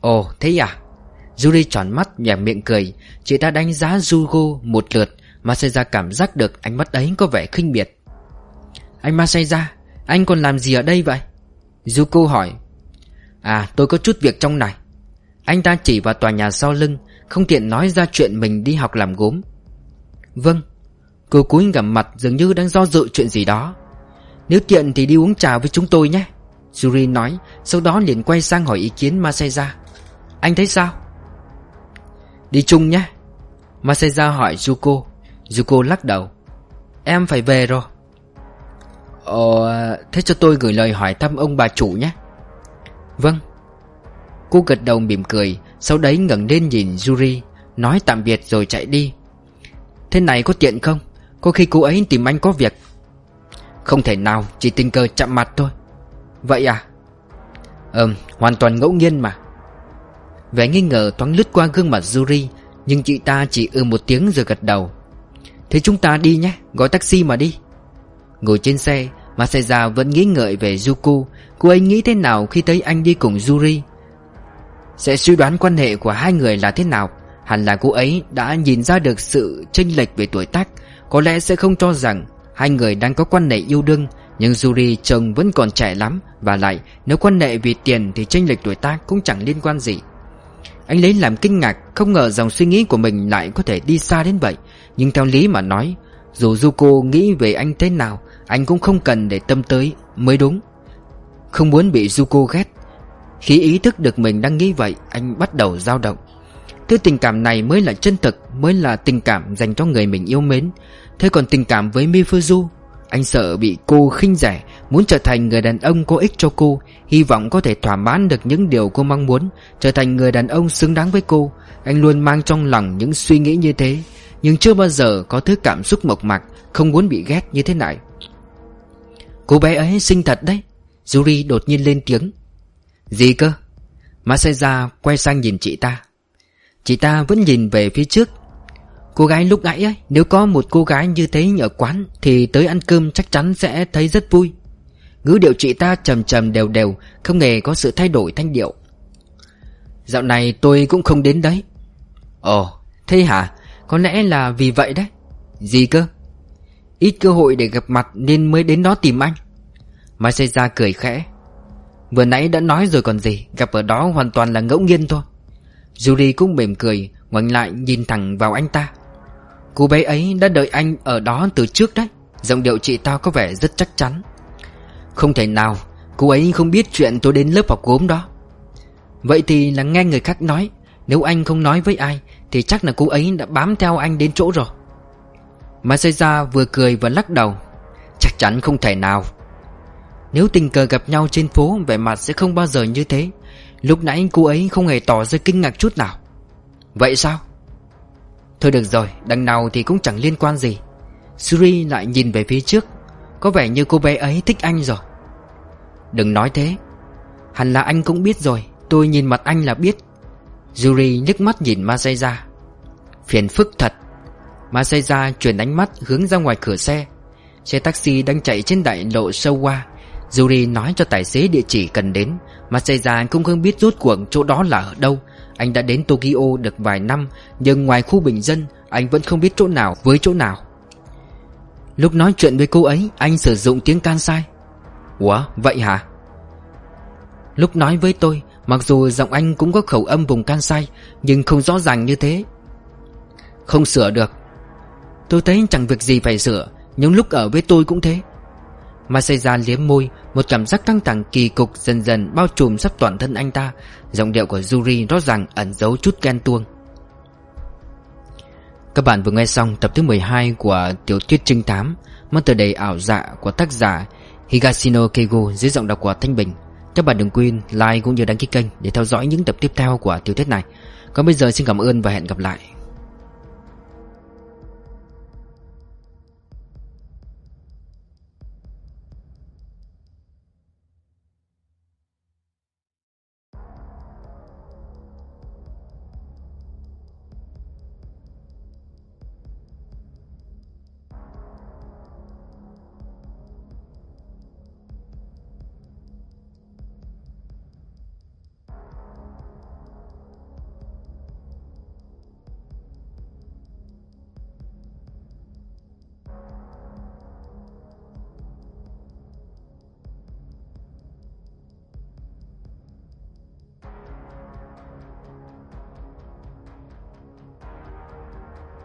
Ồ, thế à? Yuri tròn mắt, nhẹ miệng cười. Chị ta đánh giá Zugo một lượt, Masaya cảm giác được ánh mắt ấy có vẻ khinh biệt Anh Masaya, Anh còn làm gì ở đây vậy? Zuko hỏi. À tôi có chút việc trong này. Anh ta chỉ vào tòa nhà sau lưng, Không tiện nói ra chuyện mình đi học làm gốm. Vâng Cô cúi gặp mặt dường như đang do dự chuyện gì đó. Nếu tiện thì đi uống trà với chúng tôi nhé, Yuri nói, Sau đó liền quay sang hỏi ý kiến Masaya. Anh thấy sao? Đi chung nhé, Masaya hỏi Zuko. Zuko lắc đầu. Em phải về rồi. Ờ Thế cho tôi gửi lời hỏi thăm ông bà chủ nhé. Vâng. Cô gật đầu mỉm cười, Sau đấy ngẩng lên nhìn Yuri, Nói tạm biệt rồi chạy đi. Thế này có tiện không? Có khi cô ấy tìm anh có việc. Không thể nào, Chỉ tình cờ chạm mặt thôi. Vậy à? Ừm, hoàn toàn ngẫu nhiên mà. Vẻ nghi ngờ thoáng lướt qua gương mặt Yuri, Nhưng chị ta chỉ ư một tiếng rồi gật đầu. Thế chúng ta đi nhé, Gọi taxi mà đi. Ngồi trên xe, Masaya vẫn nghĩ ngợi về Juku Cô ấy nghĩ thế nào khi thấy anh đi cùng Yuri? Sẽ suy đoán quan hệ của hai người là thế nào. Hẳn là cô ấy đã nhìn ra được sự chênh lệch về tuổi tác. Có lẽ sẽ không cho rằng Hai người đang có quan hệ yêu đương, Nhưng Yuri chồng vẫn còn trẻ lắm. Và lại, nếu quan hệ vì tiền Thì chênh lệch tuổi tác cũng chẳng liên quan gì. Anh lấy làm kinh ngạc, Không ngờ dòng suy nghĩ của mình lại có thể đi xa đến vậy. Nhưng theo lý mà nói, Dù Zuko nghĩ về anh thế nào, Anh cũng không cần để tâm tới, mới đúng. Không muốn bị Zuko ghét khi ý thức được mình đang nghĩ vậy, Anh bắt đầu dao động. Thứ tình cảm này mới là chân thực, Mới là tình cảm dành cho người mình yêu mến. Thế còn tình cảm với Mifuzu, Anh sợ bị cô khinh rẻ, Muốn trở thành người đàn ông có ích cho cô, Hy vọng có thể thỏa mãn được những điều cô mong muốn, Trở thành người đàn ông xứng đáng với cô. Anh luôn mang trong lòng những suy nghĩ như thế, Nhưng chưa bao giờ có thứ cảm xúc mộc mạc, Không muốn bị ghét như thế này. Cô bé ấy xinh thật đấy. Yuri đột nhiên lên tiếng. Gì cơ? Masaya quay sang nhìn chị ta. Chị ta vẫn nhìn về phía trước. Cô gái lúc nãy ấy, Nếu có một cô gái như thế ở quán Thì tới ăn cơm chắc chắn sẽ thấy rất vui. Ngữ điệu chị ta trầm trầm đều đều, Không hề có sự thay đổi thanh điệu. Dạo này tôi cũng không đến đấy. Ồ, thế hả? Có lẽ là vì vậy đấy. Gì cơ? Ít cơ hội để gặp mặt nên mới đến đó tìm anh. Masaya cười khẽ. Vừa nãy đã nói rồi còn gì, Gặp ở đó hoàn toàn là ngẫu nhiên thôi. Yuri cũng mỉm cười, Ngoảnh lại nhìn thẳng vào anh ta. Cô bé ấy đã đợi anh ở đó từ trước đấy, Giọng điệu chị ta có vẻ rất chắc chắn. Không thể nào, Cô ấy không biết chuyện tôi đến lớp học gốm đó. Vậy thì là nghe người khác nói, Nếu anh không nói với ai, Thì chắc là cô ấy đã bám theo anh đến chỗ rồi. Masaya vừa cười vừa lắc đầu. Chắc chắn không thể nào. Nếu tình cờ gặp nhau trên phố, Vẻ mặt sẽ không bao giờ như thế. Lúc nãy cô ấy không hề tỏ ra kinh ngạc chút nào. Vậy sao? Thôi được rồi, Đằng nào thì cũng chẳng liên quan gì. Suri lại nhìn về phía trước. Có vẻ như cô bé ấy thích anh rồi. Đừng nói thế. Hẳn là anh cũng biết rồi, Tôi nhìn mặt anh là biết. Yuri nhức mắt nhìn Masaya. Phiền phức thật. Masaya chuyển ánh mắt hướng ra ngoài cửa xe. Xe taxi đang chạy trên đại lộ sâu qua Yuri nói cho tài xế địa chỉ cần đến Masaya cũng không biết rốt cuộc chỗ đó là ở đâu. Anh đã đến Tokyo được vài năm, Nhưng ngoài khu bình dân, Anh vẫn không biết chỗ nào với chỗ nào. Lúc nói chuyện với cô ấy, Anh sử dụng tiếng Kansai. Ủa, vậy hả? Lúc nói với tôi, Mặc dù giọng anh cũng có khẩu âm vùng Kansai, Nhưng không rõ ràng như thế. Không sửa được. Tôi thấy chẳng việc gì phải sửa, Nhưng lúc ở với tôi cũng thế. Masaya liếm môi, Một cảm giác căng thẳng kỳ cục dần dần bao trùm sắp toàn thân anh ta. Giọng điệu của Yuri rõ ràng ẩn giấu chút ghen tuông. Các bạn vừa nghe xong tập thứ 12 của tiểu thuyết trinh thám, Mang tờ đầy ảo dạ của tác giả Higashino Keigo dưới giọng đọc của Thanh Bình. Các bạn đừng quên like cũng như đăng ký kênh để theo dõi những tập tiếp theo của tiểu thuyết này. Còn bây giờ xin cảm ơn và hẹn gặp lại.